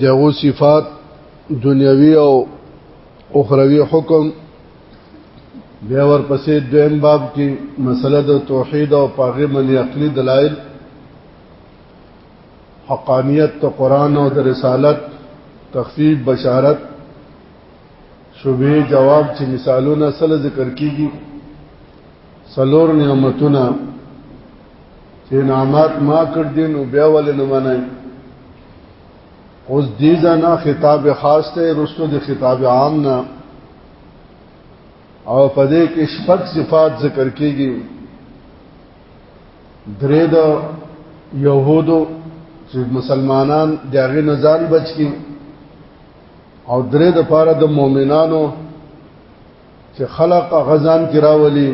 دغه صفات دنیوي او اخروی حکم بیا ورپسې دویم باب کې مسله د توحید او پاغه منی عقلی دلایل حقانیت ته قران او د رسالت تخفیف بشارت شوبې جواب چې مثالونه سره ذکر کیږي سلور نعمتونه چې نعمت ما کړ دي نو بیا ولې نه منای اوس دې ځنا خطاب خاص ته رسو د خطاب عام نه او پدې کې شپږ صفات ذکر کیږي درې د يهودو چې مسلمانان دغه نزان بچ کی او درې د پاره د مؤمنانو چې خلق غزان کراولي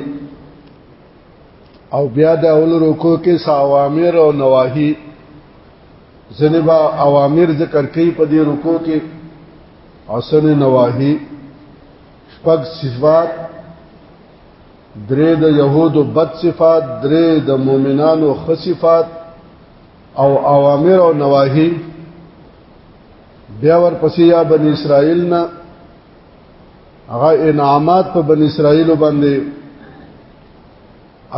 او بیا د اول رکو کې ساوامر او نواهی زنبا اوامر ذکر کوي په دې رکو کې حسن نواهی شپږ صفات درې د يهودو بد صفات درې د مؤمنانو خ صفات او اوامر او نواهی بیا ورپسې یا بنی اسرائیل نه هغه انعامات په بن اسرائیل باندې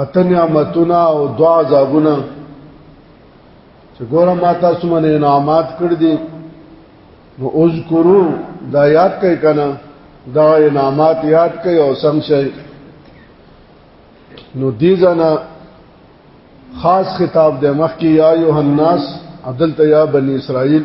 اته نعمتونه او دعا عذابونه چې ګوره ما تاسو باندې انعامات کړ دي نو اذکرو دا یاد کړئ کنه دا انعامات یاد کړئ او سم شئ نو دې ځنه خاص خطاب د مخ کې یا یوهناس عدل ته یا بنی اسرائیل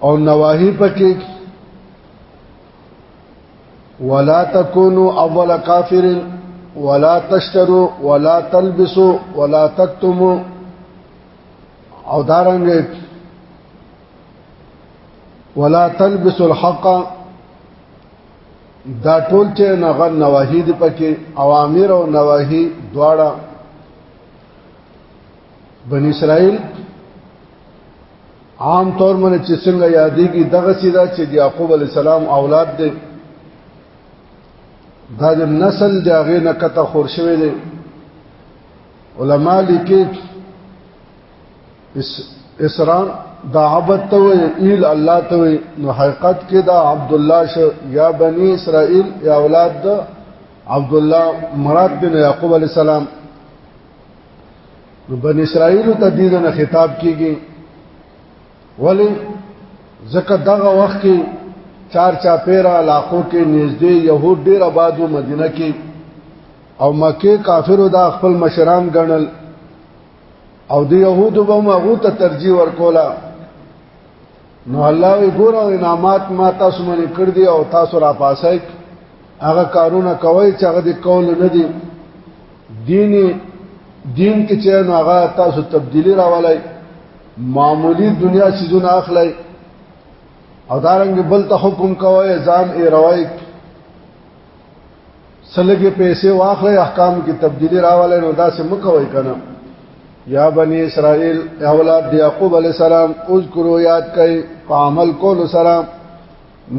او نواهی پکې ولا تکونو اول کافر ولا تشترو ولا تلبسو ولا تکتمو او دارنګ ولا تلبسو الحق دا ټول چې نغه نواهی دی پکې اوامر او نواهی دواړه بنی اسرائیل عام طور باندې چې څنګه یادېږي دغه سیدا چې د یعقوب علی السلام اولاد دی دا د نسل د هغه نه کته خور شوی دی علما لیکي اس اسران دا عبد ته وی ایل الله ته وی نو حقیقت کې دا عبد الله ش یا بنی اسرائیل یا اولاد عبد الله مراد بن یعقوب علی السلام نو بن اسرائیل ته دې نه خطاب کیږي ولی زکه دغه وخت کې چار چا پیرا علاقو کې نږدې يهود ډیر آبادو مدینه کې او مکه کافرو دا خپل مشران ګڼل او د يهودو به هغه ته ترجیح ورکولا نو الله وی ګور او انعامات ما تاسو باندې کړ دي او تاسو را پاسای هغه کارونه کوي چې هغه د کول نه دي دین دین کې چې نو هغه تاسو تبدیلی راولای معمولی دنیا سيزونه اخلای او دارنګ بل ته حکم کوي ځان ای روای سلګي پیسې واخلې احکام کې تبدیلی راواله نو دا سم کوي کنه یا بنی اسرائیل اولاد یعقوب علی السلام اذکروا یاد کئ په عمل کول سلام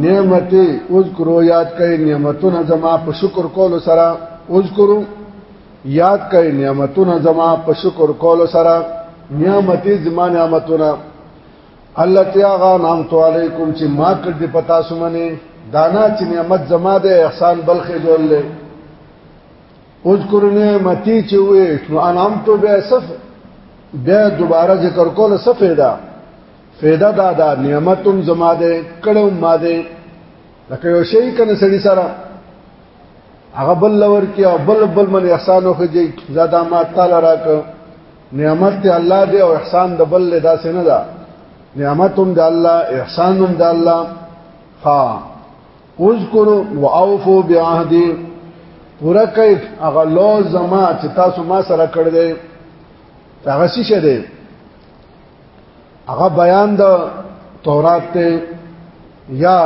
نعمتي اذکرو یاد کړئ نعمتونه زما په شکر کولو سره اذکرو یاد کړئ نعمتونه زما په شکر کولو سره نعمتي زما نعمتونه الله تعالی نام تو علیکم چې ما کړ دې پتا سمنه دانا چې نعمت زما ده احسان بلخې جوړ لې اذکر نعمتي چې وې نو انعام تو به صف بیا دوباره ذکر کول صفه ده فیدا دا دا نعمتم زما ده کړو ما ده لکه یو شی کنه سړی سره هغه بل لور کې او بل بل من احسان وکړي زاده ما تعالی راک نعمت ته الله دی او احسان د بل له داسې نه ده نعمتم د الله احسانم د الله ها اذکروا واوفوا بعهدی پورا کوي هغه لو زما چې تاسو ما سره کړی دی هغه څه شه دی هغه بیان د تورات ته یا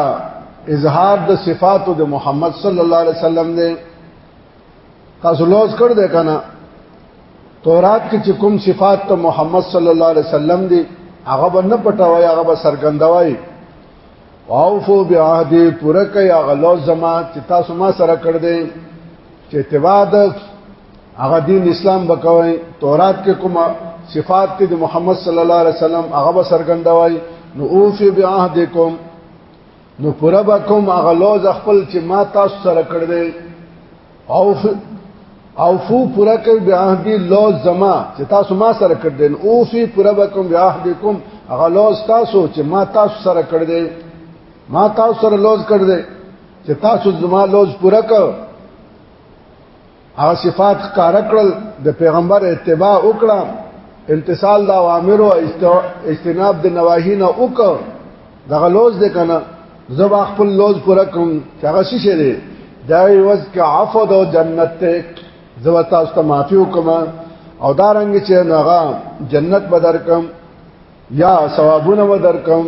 اظهار د صفاتو د محمد صلی الله علیه وسلم دی تاسو لوز کړ دې کنه تورات کې چې کوم صفات ته محمد صلی الله علیه وسلم دی هغه به نه پټوي هغه به سرګندوي واوفو بعهد پوره کوي هغه لوز زما چې تاسو ما سره کړ دې چې اتباع هغه دین اسلام بکوي تورات کې کومه صفات ته د محمد صلی الله علیه وسلم هغه به سرګندوي نو اوفي بعهدکم نو پورا بکم هغه لوز خپل چې ما تاسو سره کړ دې اوف اوفو پورا کوي بعهدی لوز زما چې تاسو ما سره کړ دې اوفي پورا بکم بعهدکم هغه لوز تاسو چې ما تاسو سره کړ دې ما تاسو سره لوز کړ دې چې تاسو زما لوز پورا کړ هغه صفات ښکار کړل د پیغمبر اتباع وکړه امتصال د اوامر او اجتناب د نواهی نه وکړه دغه لوز د کنه زبا خپل لوز پورا کوم چې هغه شي شه دی دا یوز کې عفو د جنت ته زبا تاسو ته معافي وکم او دا رنګ چې نغه جنت بدر کوم یا ثوابونه بدر کوم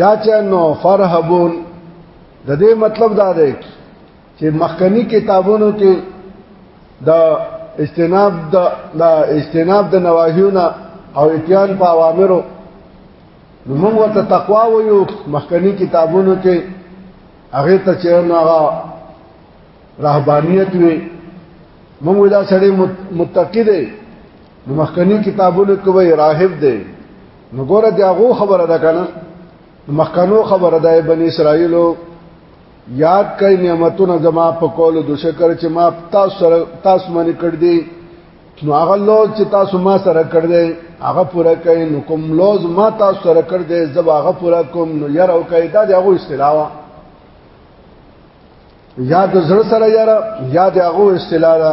یا چې نو فرهبون د دې مطلب دا دی چې مخکنی کتابونو کې د اجتناب د د اجتناب د نواهیونه او اتیان په اوامرو نو موږ ورته تقوا ویو مخکنی کتابونو کې هغه ته چې هغه رهبانيت وي موږ دا سړی متقی دی نو مخکنی کتابونو کې وی راهب دی نو ګوره دی هغه خبره ده کنه مخکنو خبره ده بنی اسرائیلو یاد کړئ نعمتونه زما په کول د شکر چې ما تاسو سره تاسو باندې کړ دي نو هغه لوز چې تاسو ما سره کړ دي هغه پورا کړئ نو کوم لوز ما تاسو سره کړ دي زب هغه پورا کوم نو یار او کړئ دا دغه استلاوا یاد زړه سره یار یاد هغه استلاوا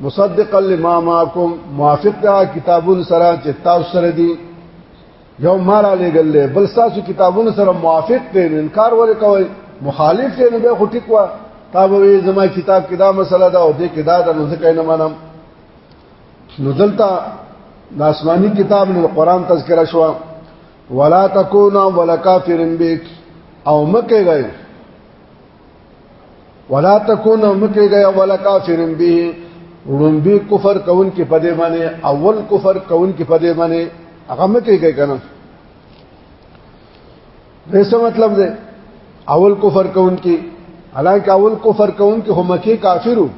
مصدقا لما معكم موافق دا کتابون سره چې تاسو سره دي یو مال علی ګل بل تاسو کتابون سره موافق دي انکار ور کوي مخالف دي نو به خټی کوا تا به زما کتاب کې دا مسله ده او دې کې دا ده نو ځکه نه منم نو دلته د آسماني کتاب نو قران تذکرہ شو ولا تکونا ولا کافرن بیک او مکه غیر ولا تکونو مکه گیا ولا کافرن به وړومبي کفر کون کې پدې باندې اول کفر کون کې پدې باندې هغه مکه کوي کنه دغه مطلب دی اول کفر کون کې حالانکه اول کفر کون کې هم مکه کافرو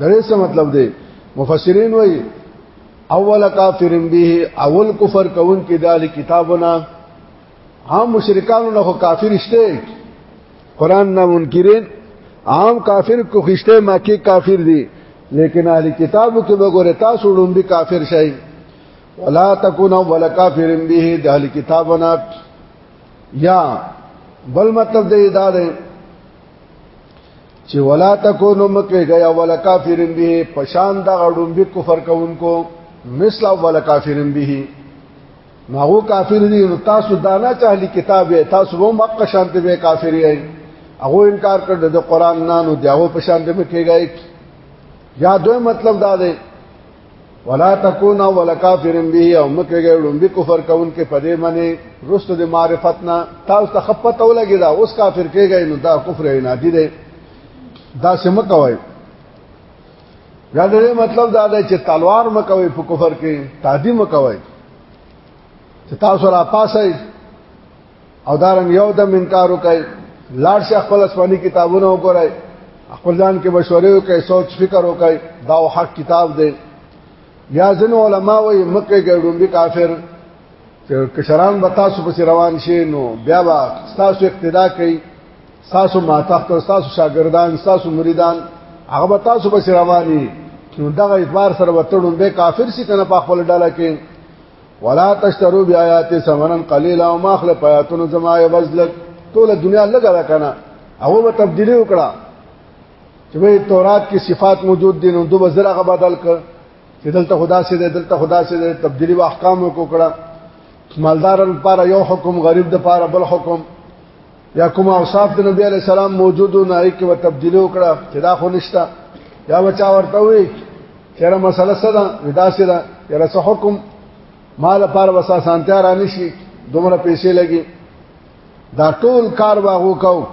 دغه څه مطلب دی مفسرین وایي اول کافرن به اول کفر کون کې دال کتابونه عام مشرکانو نه خو کافر شته قران نه منکرین عام کافر کو خشته مکه کافر دي لیکن اهل کتابو کې وګوره تاسو ډومبي کافر شئ ولا تکون اول کافر به د اهل کتابنا یا بل مطلب دی دا دی چې ولا تکون مکه غیا اول کافر به پشان د ډومبي کفر کوونکو مثل اول کافر به نو هغه کافر دي نو تاسو دا نه چاهلي کتاب یې تاسو هم حق شانته به کافر یې هغه انکار کړ د قران نه نو دیو په شانته به کېږي یا دوی مطلب دا دی ولا تکونا ولا کافرن به او مکه ګړم به کفر کون کې پدې منی رست د معرفت نه تاسو ته خپت ولګی دا اوس کافر کېږي نو دا کفر نه دی دا سم کوي دا دې مطلب دا دی چې تلوار مکوي په کفر کې تعدی مکوي چې تاسو را پاسای او دارن یو دم انکار وکړي لاړ شي خپل اسماني کتابونه وګورئ خپل ځان کې مشورې وکړي سوچ فکر وکړي دا حق کتاب دی یا ځن علما وایي مکه ګړومبي کافر چې کشران به تاسو پس روان شي نو بیا به تاسو اقتدا کوي تاسو ما تحت تاسو شاګردان تاسو مریدان هغه تاسو به رواني نو دغه اعتبار سره وتړون به کافر شي کنه په خپل ډاله کې ولا تشترو بیاات ثمنن قلیلا او ماخله پیاتونو زما یوزلک ټول دنیا لګا را کنه هغه به تبدیلی وکړه چې وی تورات کې صفات موجود دي نو دوه وزرغه بدل ک چې دلته خدا سي ده دلته خدا سي ده تبدیلی او احکام وکړه مالدارن لپاره یو حکم غریب د لپاره بل حکم یا کوم اوصاف د نبی علی السلام موجودو نه ای کې و تبدیلی وکړه چې دا خو نشتا یا بچا ورته وی چیرې مسله څه ده ودا څه ده یره څه حکم مال پر وسا سانتیا را نشي دومره پیسې لګي دا ټول کار واغو کو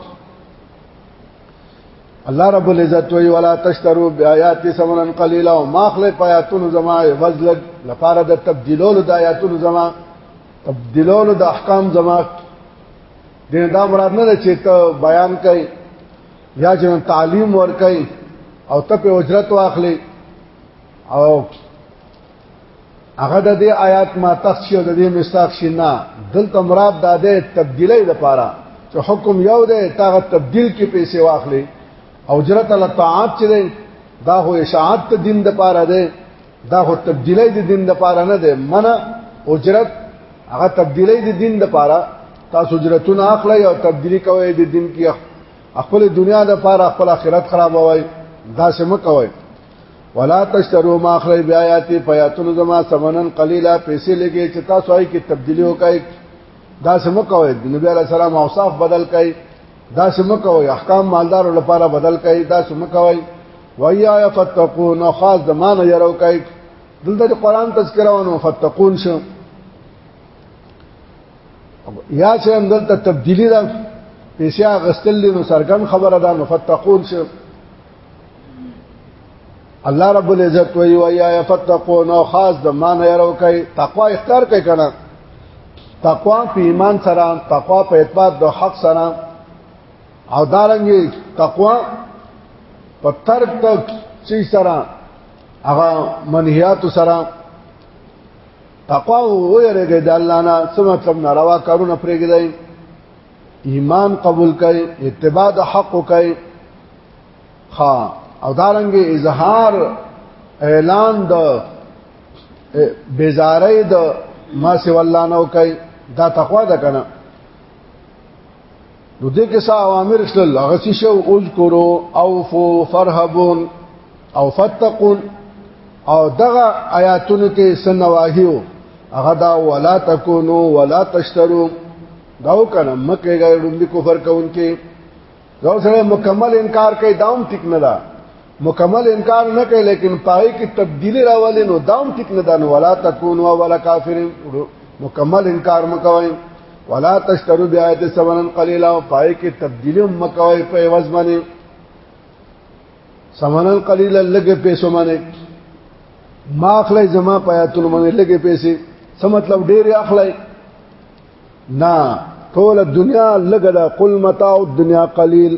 الله رب العزت وی ولا تشترو بیاات ثمنا قليلا ما خلق آیاتن زما وزل لپاره د تبدیلولو د آیاتن زما تبدیلولو د احکام زما دین دا مراد نه چې ته بیان کوي یا چې تعلیم ور کوي او ته په اجرت واخلې او هغه د دې آیات ما تخشی او د دې مستاق شینا دلته مراد د دې تبدیلې د پاره چې حکم یو دی تاغه تبدیل کې پیسې واخلې او اجرت الله تعالی چې دا هو اشاعت دین د پاره دی دا خو تبدیلی د دین د پاره نه ده منه اجرت هغه تبدیلی د دین د پاره تاسو اجرتونه اخلي او تبدیلی کوي د دین کې خپل دنیا د پاره خپل آخرت خرابوي دا سم کوي ولا تشترو ما اخلی بیااتی پیاتونو زما سمنن قلیلا پیسې لګي چې تاسو آی کې تبدیلی وکای دا سم کوي د نبی علی السلام اوصاف بدل کای دا سم کوي احکام مالدار لپاره بدل کای دا سم کوي ويا فتقون او خاص د مان يرو کوي دلته قرآن تذکرہ ونه فتقون شو یا چې هم دلته تبدیلی ده پیسې غستل نو سرګن خبره ده نو فتقون شو الله رب العزت وی ويا فتقون او خاص د مان يرو کوي تقوا اختیار کوي کنه تقوا په ایمان سره تقوا په اعتبار د حق سره او دارنګي تقوا په ترک تک چی سره هغه منهیات سره تقوا و یریږي د الله نه څه مطلب ناروا کارونه پرېږدي ایمان قبول کړي اتباع د حق کوي ها او دارنګي اظهار اعلان د بیزارۍ د ما سی والله نو کوي دا تقوا ده کنه نو دې کې څه اوامر شل هغه څه شو اذکروا اوفو فرهبون او فتقون او دغه آیاتونو کې سنواهیو هغه دا ولا تکونو ولا تشترو داو کنه مکه غیر لومبي کفر کوونکې دا سره مکمل انکار کوي داوم ټیک نه ده مکمل انکار نه کوي لیکن پای کې تبدیلی راولي نو دام ټیک نه دان ولا تکون ولا کافر مکمل انکار مکوي ولا تشترو بیات سمنن قلیلا او پای کې تبدیلی مکوي په عوض باندې سمنن قلیلا لګ پیسو باندې ما اخلي زما پیاتون باندې لګ پیسې څه مطلب ډېر اخلي نه ټول دنیا لګلا قل متاع الدنیا قلیل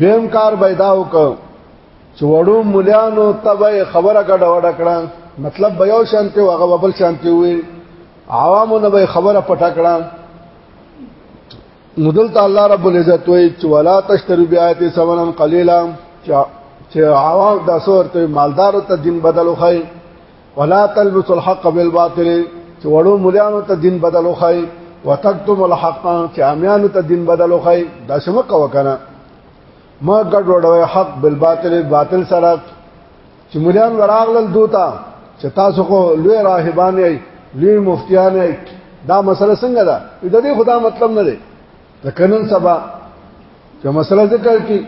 دویم کار پیدا وکړ چې وړو مليانو تبه خبره کډه وډه کړه مطلب به یو شانته او هغه بل شانته وي عوامو نه به خبره پټه کړه مدل تعالی رب العزت وی چې ولا تشترو بیات سمنن قلیلا چې عوام د سورته مالدار ته دین بدل خو ولا تلبس الحق بالباطل چې وړو مليانو ته دین بدل وخی وتکتم الحق چې امیانو ته دین بدل وخی دا شمه کو کنه ما ګډ وډوي حق بالباطل باطل سره چې مليان وراغلل دوتا چې تاسو خو لوی راهبان یې لوی مفتیان یې دا مسله څنګه ده د دې خدا مطلب نه دی لکه نن سبا چې مسله ذکر کی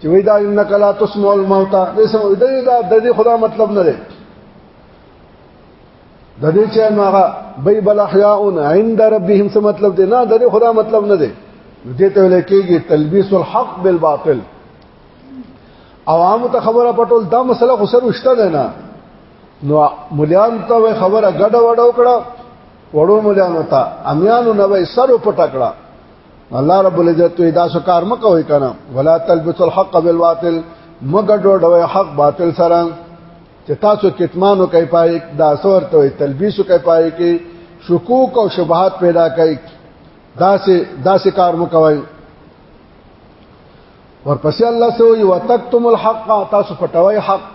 چې وای دا انک لا تسمع الموتى دې سم دې دا د دې خدا مطلب نه دی د دې چې نو هغه بی بل احیاون عند ربهم څه مطلب دی نه د دې خدا مطلب نه دی دې ته ویل کېږي تلبیس الحق بالباطل عوام ته خبره پټول دا مسله خو سر وشته ده نه نو مليان ته خبره ګډه وډو کړه وړو مليانو ته اميانو نه وای سر پټکړه الله رب العزت دا سو کار مکوې کنه ولا تلبس الحق بالباطل مګر ډوډوي حق باطل سره چې تاسو کتمانو کوي پای دا سور ته تلبیسو کوي پای کې شکوک او شبهات پیدا کوي دا سه دا سه کار مکوي ورپسې الله سو یو تکتم الحق تاسو پټوي حق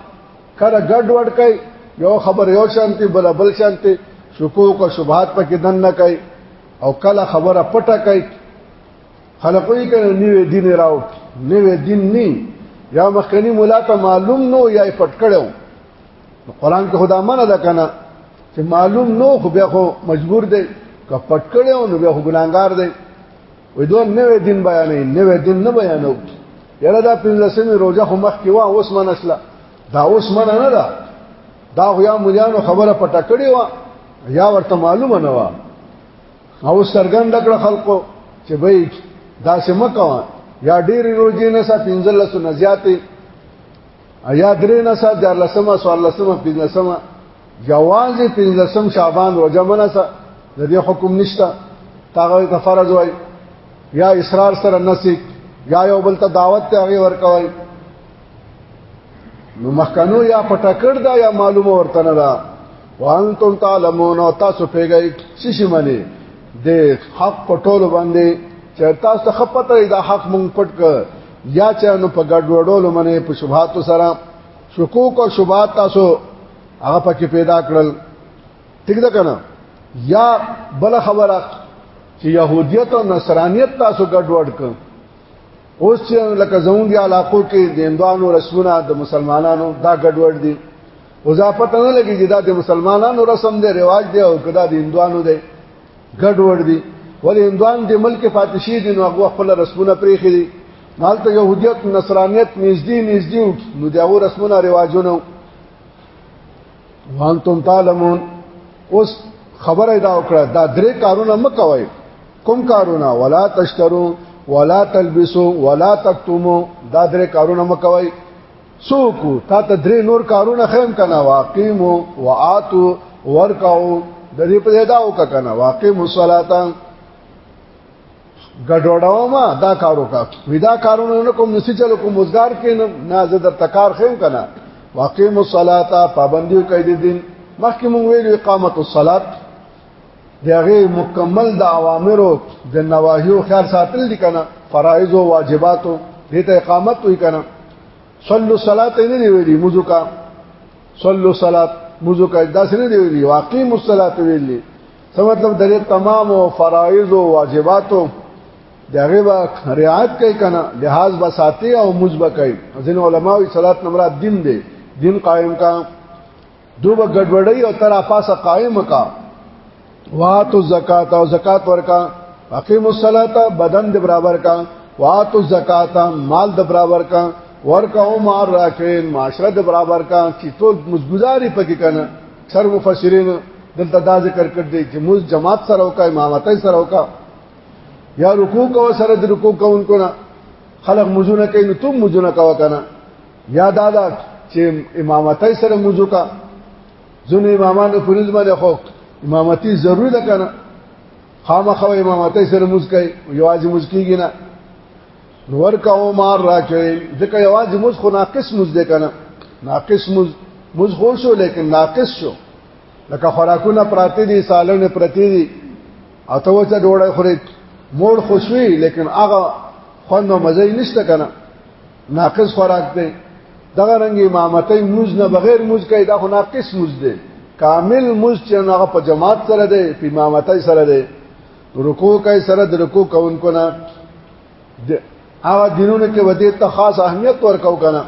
کړه ګډ وډ کوي یو خبر یو شانتي بل بل شانتي شکوک او شبهات پکې دن نه کوي او کله خبره پټه کوي خلقوي کنه نیو دین راو نیو دین نی یا مخکنی مولا ته معلوم نو یا پټ کړو قرآن کې خدا منه ده کنه چې معلوم نو خو بیا خو مجبور دی که پټ کړو نو بیا خو ګناګار دی وې دوه نوې دین بیانې نوې دین نه بیانو یره دا پنځلسمه روزه خو مخ کې وا اوس من اصله دا اوس من نه ده دا خو یا مليانو خبره پټه کړې و یا ورته معلومه نه و او سرګند کړ خلکو چې بای دا سم کوا یا ډېری روزې نه سا پنځلسو نه زیاتې ایا درې نه سات د لسمه سوال لسمه پنځمه جواز پنځم شعبان روزه منه سره د دې حکم نشته تاغه ته فرض وای یا اصرار سره نسیک یا یو بل ته دعوت ته هغه ورکوي نو مخکنو یا پټکړ دا یا معلومه ورته نه ده وانتم تعلمون او تاسو پیګی شیشي منی د حق پټول باندې چې تاسو خپته دا حق مونږ پټ کړ یا چې نو په ګډ وډولو منه په شبهات سره شکوک او شبهات تاسو هغه پکې پیدا کړل ټیک ده کنه یا بل خبره چې يهودیت او نصرانیت تاسو ګډ وډ کړ اوس چې لکه زموږ دی علاقو کې د هندوانو رسمونه د مسلمانانو دا ګډوډ دي اضافه نه لګي چې دا د مسلمانانو رسم دی رواج دی او کدا د هندوانو دی ګډ وډ دي ولې هندوان د ملک پاتې شي دي نو هغه خپل رسمونه پریخي دي مالته يهوديت نصرانيت نږدې نږدې نو دغه رسمونه رواجونه وانتم تعلمون اوس خبره دا وکړه دا درې کارونه مکوئ کوم کارونه ولا تشترو ولا تلبسو ولا تکتمو دا درې کارونه مکوئ سوکو تا ته درې نور کارونه خیم کنه واقیم او اتو ورکاو د دې په دا وک کنه واقیم الصلاتا ګډوډاو ما دا کارو کا ودا کارونه نه کوم نسی چلو کوم روزګار کې نه زه در تکار خیم کنه واقیم الصلاتا پابندیو کوي د دین مخکې مونږ ویلو اقامت الصلات دغه مکمل د اوامرو د نواهیو خیال ساتل دي کنه فرایض او واجبات دې ته اقامت وي کنه صلو صلات نه دی ویلي موضوع کا صلو صلات موضوع کا داس نه دی ویلي واقیم الصلات ویلي څه مطلب د تمام او فرایض او واجبات دغه با رعایت کوي کنه لحاظ به ساتي او مزبه کوي ځین علماوی صلات نمراد دین دی دین قائم کا دوبه ګډوډي او ترا پاسه قائم کا واتو زکات او زکات ورکا اقیم الصلاه بدن د برابر کا واتو زکات مال د برابر کا ورکاو مار راکین معاشره د برابر کا چې ټول مزګزاري پکې کنه سر مفسرین دلته دا ذکر کړ دی چې موږ جماعت سره وکا امامتای سره وکا یا رکوع کو سره د رکوع کوونکو نه خلق مزونه کوي نو تم مزونه کا وکنه یا دا دا چې امامتای سره موضوع کا ځنه امامانو فریض باندې خو امامتی ضروری ده کنه خامخو امامتای سره موږ کوي یواز موږ کیږي نه نور کاو مار راکړي ځکه یواز موږ خو ناقص موږ ده کنه ناقص موږ موږ خو شو لیکن ناقص شو لکه خوراکونه پراته دي سالونه پراته دي اته وته ډوړې خوري مور خوشوي لیکن هغه خوند او مزه نشته کنه ناقص خوراک دی دغه رنګ امامتۍ موز نه بغیر موز کوي دا خو ناقص موز دی کامل موز چې هغه په جماعت سره دی په امامتۍ سره دی رکوع کوي سره د رکوع کوونکو نه هغه دینونو کې ودی ته خاص اهمیت ورکاو کنه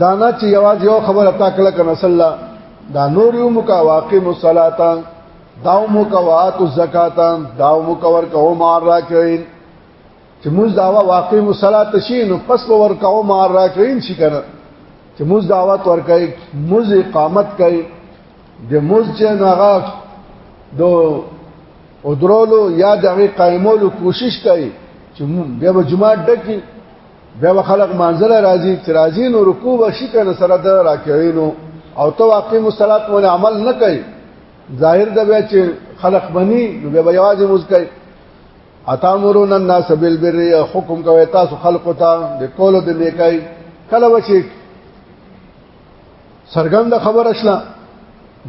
دانا چې یواز یو خبره تا کله کنه صلی الله دا نور یو مکا واقع مصلاتان داو مکوات الزکاتان داو مکور کو مار راکین چې موږ داوا واقعي مصلات شي نو پس به ورکاو ما راکړین شي کنه چې موږ دعوت ورکای موږ اقامت کای د موږ چې هغه د ودرولو یا د هغه قائمولو کوشش کای چې بیا به جمعه ډکی بیا به خلق منزل راځي چې راځي نو رکوع وشي کنه سره د راکعینو او تو واقعي مصلات ول عمل نه کای ظاهر د بیا چې خلق بني نو بیا یوازې موږ کای اتامرون الناس بالبر حکم کوي تاسو خلق ته د کولو د نیکای کله وشي سرګند خبر اشلا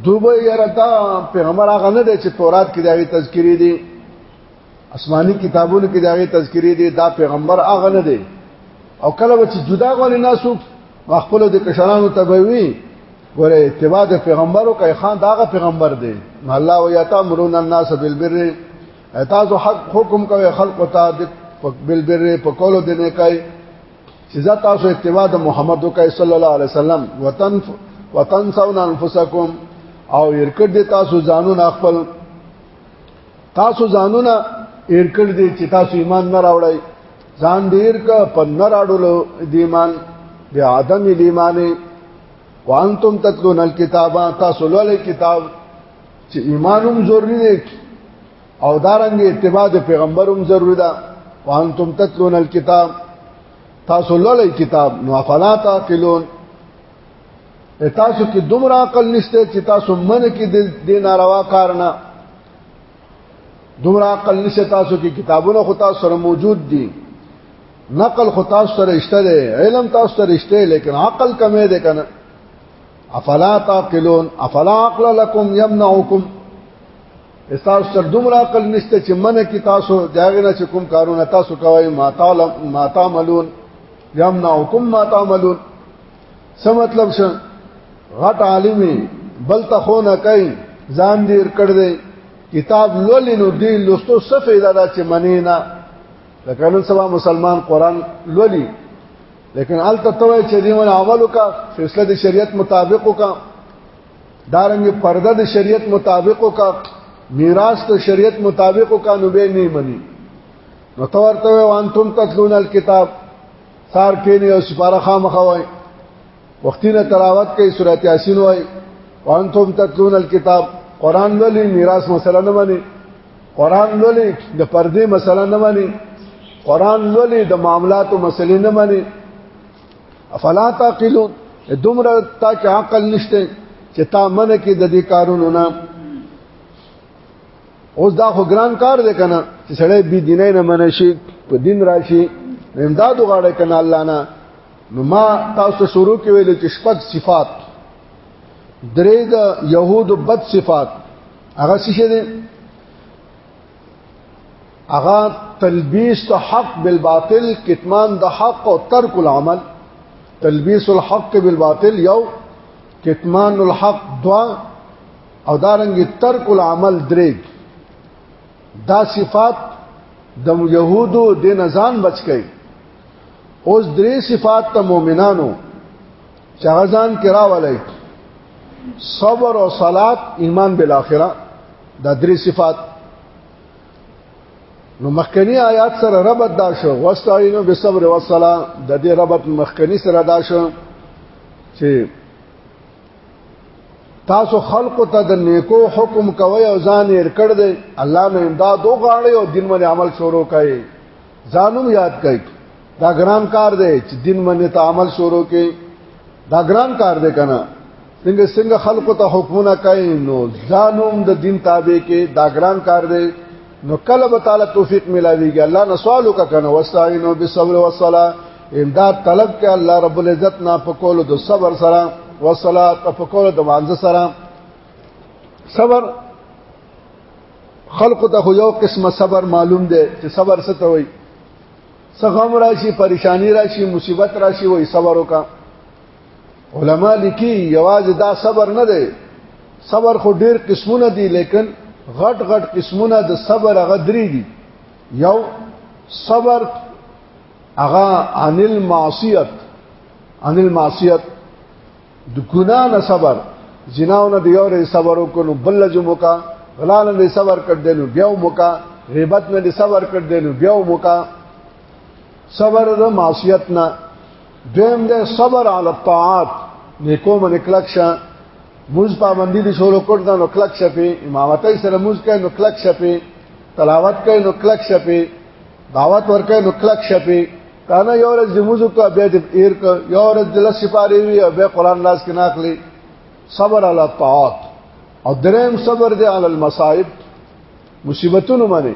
دوبه یرتا پیغمبر هغه نه دی چې تورات کې دغه تذکری دي آسماني کتابونو کې دغه تذکری دي دا پیغمبر هغه نه دی او کله وچ جدا غوړي ناسو مخفل د کشرانو تبوي ګوره اتباع د پیغمبرو کوي خان داغه پیغمبر دی الله ویاتا مرون الناس بالبر تاسو حق حکم کوي خلق ته د بالبر په کولو د نه کوي چې ځا تاسو اتباع د محمد وکي صلی الله علیه وسلم وطن وطن سون انفسکم او يرکړ دي تاسو ځانونه خپل تاسو ځانونه يرکړ دي چې تاسو ایمان نه راوړی ځان ډیر ک په نه راړلو د ایمان د عدم ایمانه وانتم تتلون الكتاب تاسو لول کتاب چې ایمان هم ضروری دی او دارنګ اتباع د پیغمبر هم ضروری ده وانتم تتلون الكتاب تاسو لولئ کتاب نو افلا تعقلون تاسو کې دومره عقل نشته چې تاسو من کې د ناروا کار نه دومره عقل نشته تاسو کې کتابونه خو تاسو سره موجود دي نقل خو تاسو سره اشته دی علم تاسو سره اشته لیکن عقل کمې دی کنه افلا تعقلون افلا عقل لكم يمنعكم استاس تر دومره عقل نشته چې من کی تاسو داغه نه چې کوم کارونه تاسو کوي ما تعالی ما تعملون يمنعكم ما تعملون څه مطلب شه غټ عالمي بل ته خو نه کوي ځان دې کړ دې کتاب لولینو دې لوستو څه فائدہ ده چې منی نه لکه نن سبا مسلمان قران لولي لیکن ال تتوی چې دی ول عمل وکا فیصله د شریعت مطابق وکا دارنګ پرده د شریعت مطابق وکا میراث د شریعت مطابق وکا نو به نه مني نو تورته وانتم تتلون الكتاب سار کینی او سپاره خامخوي وختینه تلاوت کوي سورۃ یاسین وای وانتم تتلون الكتاب قران ولې میراث مسله نه مني قران لولې د پردې مسله نه مانی قران لولې د معاملاتو مسلې نه مانی افلا تعقلون دومره تا کې عقل نشته چې تا من کې د دې کارونو نه اوس دا خو ګران کار دی کنه چې سړی بي دینه نه منشي په دین راشي امداد غاړه کنه الله نه نو ما تاسو شروع کې ویل چې شپږ صفات درې د يهودو بد صفات هغه څه شه دي هغه تلبیس د حق بالباطل کتمان د حق او ترک العمل تلبیس الحق بالباطل یو کتمان الحق دوا او دارنګ ترک العمل درې دا صفات د يهودو د نزان بچ کئ اوس درې صفات ته مؤمنانو چې هغه ځان کې راولي صبر او صلات ایمان بالاخره دا درې صفات نو مخکنی آیات سره ربط دا شو واستعینوا بالصبر والصلاه د دې ربط مخکنی سره دا شو چې تاسو خلق ته د نیکو حکم کوي او ځان یې کړ دی الله نه امداد وغواړي او دین باندې عمل شروع کوي ځانوم یاد کوي دا ګران کار دی چې دین باندې تعامل شروع کې دا ګران کار دی کنه څنګه څنګه خلکو ته حکمونه کوي نو ځانوم د دین تابع کې دا ګران کار دی نو کله به تعالی توفیق ملاويږي الله نه سوال وکړه کنه واستعینوا بالصبر والصلاه امداد طلب کې الله رب العزت نه په کولو د صبر سره والصلاه په کولو د مانځ سره صبر خلق ته یو قسمه صبر معلوم دی چې صبر څه ته وایي سغم راشي پریشانی راشي مصیبت راشي وای صبر وکا علما لیکي یواز دا صبر نه دی صبر خو ډیر قسمونه دي لیکن غټ غټ قسمونه د صبر هغه درې دي یو صبر هغه عن المعصیت عن المعصیت د ګنا نه صبر جناو نه دیو ری صبر وکړو بل جمعه کا غلا نه دی صبر کړ دینو بیا موکا غیبت نه دی صبر کړ دینو بیا موکا صبر د معصیت نه دیم د صبر علی الطاعات نیکو من کلک شه موز پابندی دی شروع کړ دا نو کلک شه په امامتای سره موز کړي نو کلک شه په تلاوت کړي نو کلک شه په دعوت ورکړي نو کلک شه په کانه یو ورځ جموز کو بیا د ایر کو یو ورځ د لس سپاری وی او بیا قران لاس کې ناخلی صبر علی الطاعات او دریم صبر دی علی المصائب مصیبتونو باندې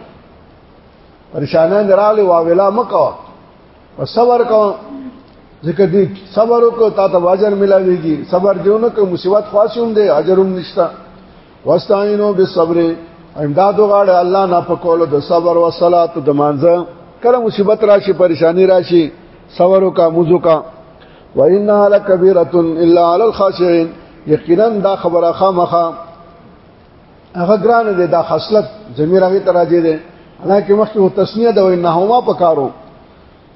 پریشانان دراله واویلا مکو او صبر کو ځکه دې صبر وکړه تا ته اجر ملاويږي صبر دیونه که مصیبت خاصوم دی اجر هم نشته واستعینوا بالصبر امداد غواړي الله نه په کولو د صبر او صلات د مانځه کله مصیبت راشي پریشانی راشي صبر وکا موزو کا وانها لکبیره الا علی الخاشعين یقینا دا خبره خامخه هغه ګران دي دا خصلت زمير هغه تراجه دي حالانکه مخکې تسنیه د وینهما پکارو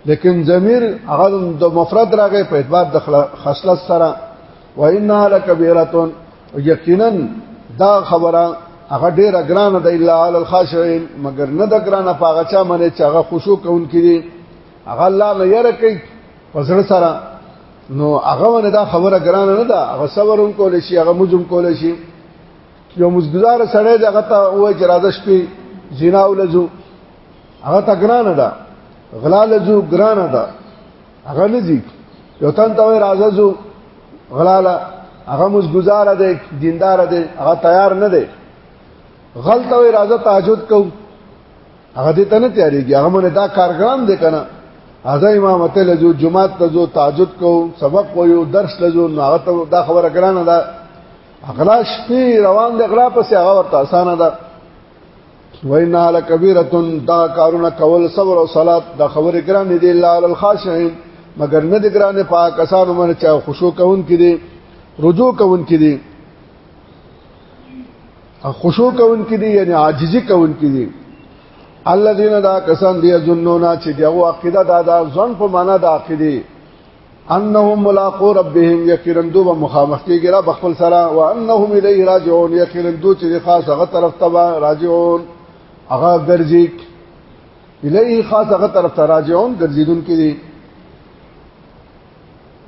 لیکن ضمیر هغه د مفرد راغی په اعتبار د خصلت سره و انها لکبیره یقینا دا خبره هغه ډیره ګرانه ده الا علی الخاشعين مگر نه ده ګرانه پاغه چا منه چې هغه خوشو کوونکی دي هغه الله نه یره کوي پسړ سره نو هغه ونه دا خبره ګرانه نه ده هغه صبرون کول شي هغه مجم کول شي یو مزګزار سره دغه ته وای چې راځش په زنا ولزو هغه تا ګران ده غلا لزو ګران ده هغه لزی یو تن ته راځه زو غلا لا هغه مز گزار ده دیندار ده هغه تیار نه ده غلط وي راځه تهجد کو هغه دې ته نه تیاریږي هغه مونږ دا کارګرام دې کنه هغه امامت لزو جمعه ته زو تهجد کو سبق وو درس لزو نو هغه ته دا خبره ګرانه ده اغلا شپې روان د اغلا پسې هغه ورته اسانه ده وینا لکبیرتن دا کارونه کول صبر او صلات دا خبره ګران دي الله علی الخاشعين مگر نه دي ګران پاک کسانو باندې چا خوشو کون کې دي رجوع کون کې دي خوشو کون کې دي یعنی عاجزي کون کې دي الذين دا کسان دي جنونا چې دغه عقیده دا دا ځن په معنا د عقیده انهم ملاقو ربهم یقینا دوه مخامخ کیږي را بخل سره وانهم الیه راجعون یقینا دوه چې خاص هغه طرف ته راجعون هغه ګرځي الیه خاص هغه طرف ته راجعون ګرځیدون کیږي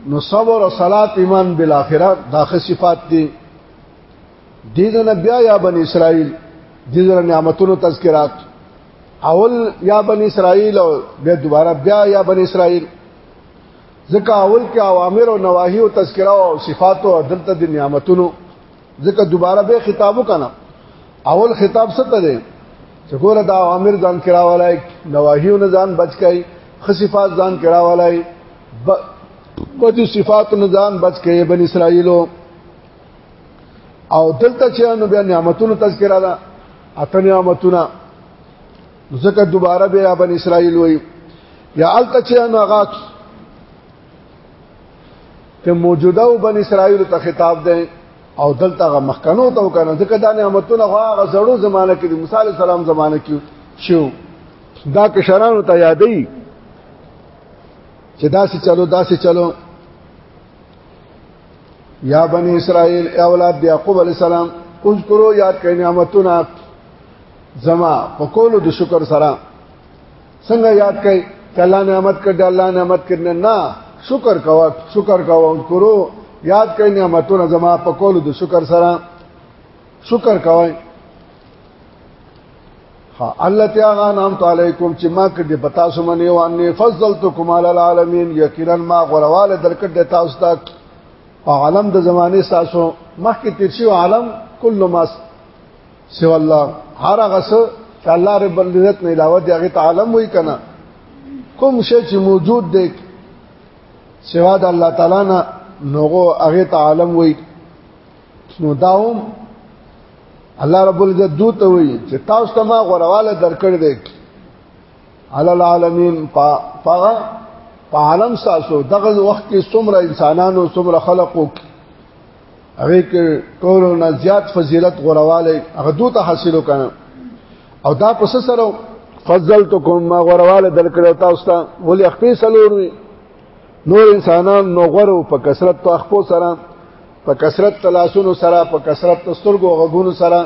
نو صبر او صلات ایمان بالاخره داخه صفات دي دیدنه بیا یا بنی اسرائیل دیدنه نعمتونو تذکرات اول یا بنی اسرائیل او بیا دوباره بیا یا بنی اسرائیل ځکه اول کې اوامر او نواهی او تذکره او صفات او دلته د نعمتونو ځکه دوباره به خطاب وکنه اول خطاب څه ته دی چې ګوره دا اوامر ځان کړه ولای نواهی نه ځان بچ کای خصفات ځان کړه ولای بدی صفات نه ځان بچ کای بن اسرائیلو او دلته چې نو بیا نعمتونو تذکرہ ده اته نعمتونه ځکه دوباره بیا بن اسرائیل وای یا الته چې هغه ته موجوده او بن اسرائیل ته خطاب ده او دلته غ مخکنو ته وکنه ځکه دا نعمتونه هغه زړو زمانہ کې د موسی علی السلام زمانہ کې شو دا کشرانو ته یادې چې داسې چلو داسې چلو یا بنی اسرائیل اولاد یعقوب علی السلام اذکروا یاد کړئ نعمتونه زما په کولو د شکر سره څنګه یاد کړئ کله نعمت کړه الله نعمت کړنه نه شکر کوا شکر کوا کرو یاد کړئ نعمتونه زما په کولو د شکر سره شکر کوئ ها الله تعالی نام علیکم چې ما کړ دې پتا سو منی او ان فضلتکم علی العالمین یقینا ما غرواله درکړ دې تاسو ته عالم د زمانه تاسو مخکې تیر شو عالم کله ما سو الله هر هغه څه چې الله رب العزت نه علاوه دی هغه تعالی وای کنه کوم شی چې موجود دی سوا د الله تعالی نه نوغو هغه تعالی وای نو داوم الله رب العزت دوی ته وای چې تاسو ته ما غرواله درکړ دی علی العالمین پاغه په عالم ساسو دغه وخت کې څومره انسانانو څومره خلقو هغه کې ټولو نه زیات فضیلت غورواله هغه دوته حاصلو کنه او دا پس سره فضلتکم ما غورواله درکړو تاسو ته ولې خپې سلور وي نور انسانان نو غورو په کثرت تو خپو سره په کثرت تلاسونو سره په کثرت تسترګو غوګونو سره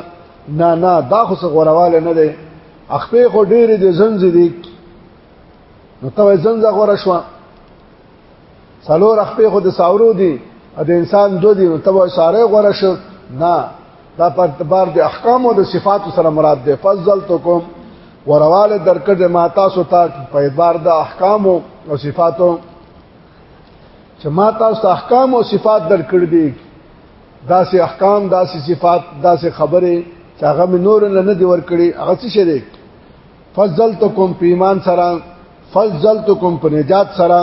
نه نه دا خو څه غورواله نه دی خپې خو ډېرې د زنځ دي نو ته زنځ غوړه شوه څلور خپې خو د ساورو دي د انسان دو دي ته به ساره غوړه شو نه دا پر اعتبار د احکام او د صفات سره مراد ده فضل تو کوم ورواله درکړه ما تاسو ته په اعتبار د احکام او صفاتو چې ما تاسو احکام او صفات درکړ دي داسې احکام داسې صفات داسې خبره چې هغه نور نه دی ورکړي هغه څه شي فضل تو کوم پیمان سره فضلتکم په نجات سره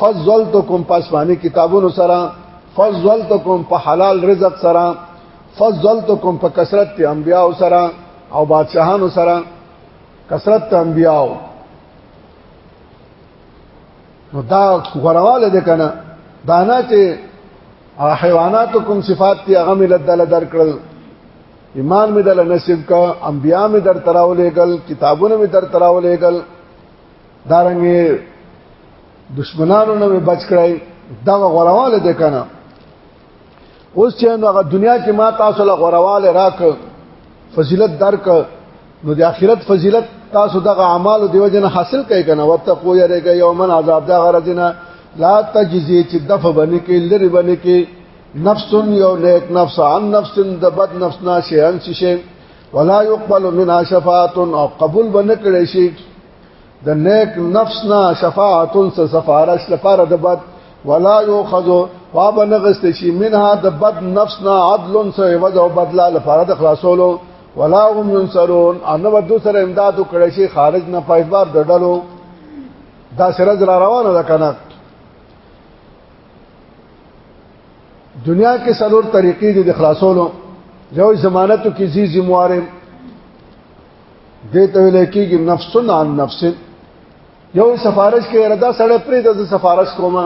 فضلتکم په اسماني کتابونو سره فضلتکم په حلال رزق سره فضلتکم په کثرت په انبیاو سره او بادشاهانو سره کثرت په انبیاو نو دا غرواله ده کنه دانا چې حیواناتو کوم صفات دی هغه ملت دل درکړل ایمان می دل نصیب کا انبیا می در تراولې ګل کتابونه می در تراولې ګل دارنګې دشمنانو نه بچ کړای دا غورواله ده کنه اوس چې نو هغه دنیا کې ما تاسو له غورواله راک فضیلت درک نو د آخرت فضیلت تاسو دغه اعمال دی وجنه حاصل کای کنه وتقو یریګه یومن عذاب دا غرض نه لا تجزی چې دفع بنی کې لری بنی کې نفس یو نیک نفس عن نفس د بد نفس نه شي ان شي ولا يقبل منها شفاعت او قبول بنه کړي شي د نیک نفس نه شفاعت سره سفارش لپاره د بد ولا يؤخذ وابنغست شي منها د بد نفس نه عدل سره وجه بدلا لپاره د خلاصولو ولا هم ينصرون ان ودو سره امداد کړي شي خارج نه فائدبار دډلو دا سره روانه ده کنه دنیا کې سلور طریقې دي د خلاصولو یو ضمانتو کې زی زموارم دې ته ویل کېږي نفس عن نفس یو سفارش کې ردا سړی پرې د سفارش کومه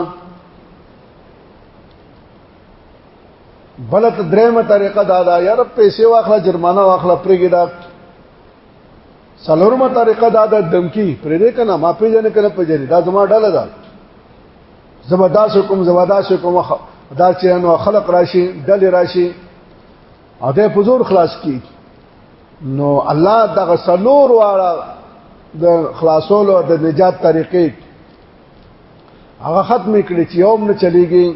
بلت درېمه طریقه دا دا یار پیسې واخله جرمانه واخله پرېګی دا سلورمه طریقه دا د دمکی پرې دې کنه ما پیژنې کنه پیژنې دا زما ډاله ده زبرداس کوم زبرداس کوم دا چې نو خلق راشي دل راشي او د پزور خلاص کی نو الله دغه سلور واړه د خلاصولو د نجات طریقې هغه ختم کړي چې یوم نه چلیږي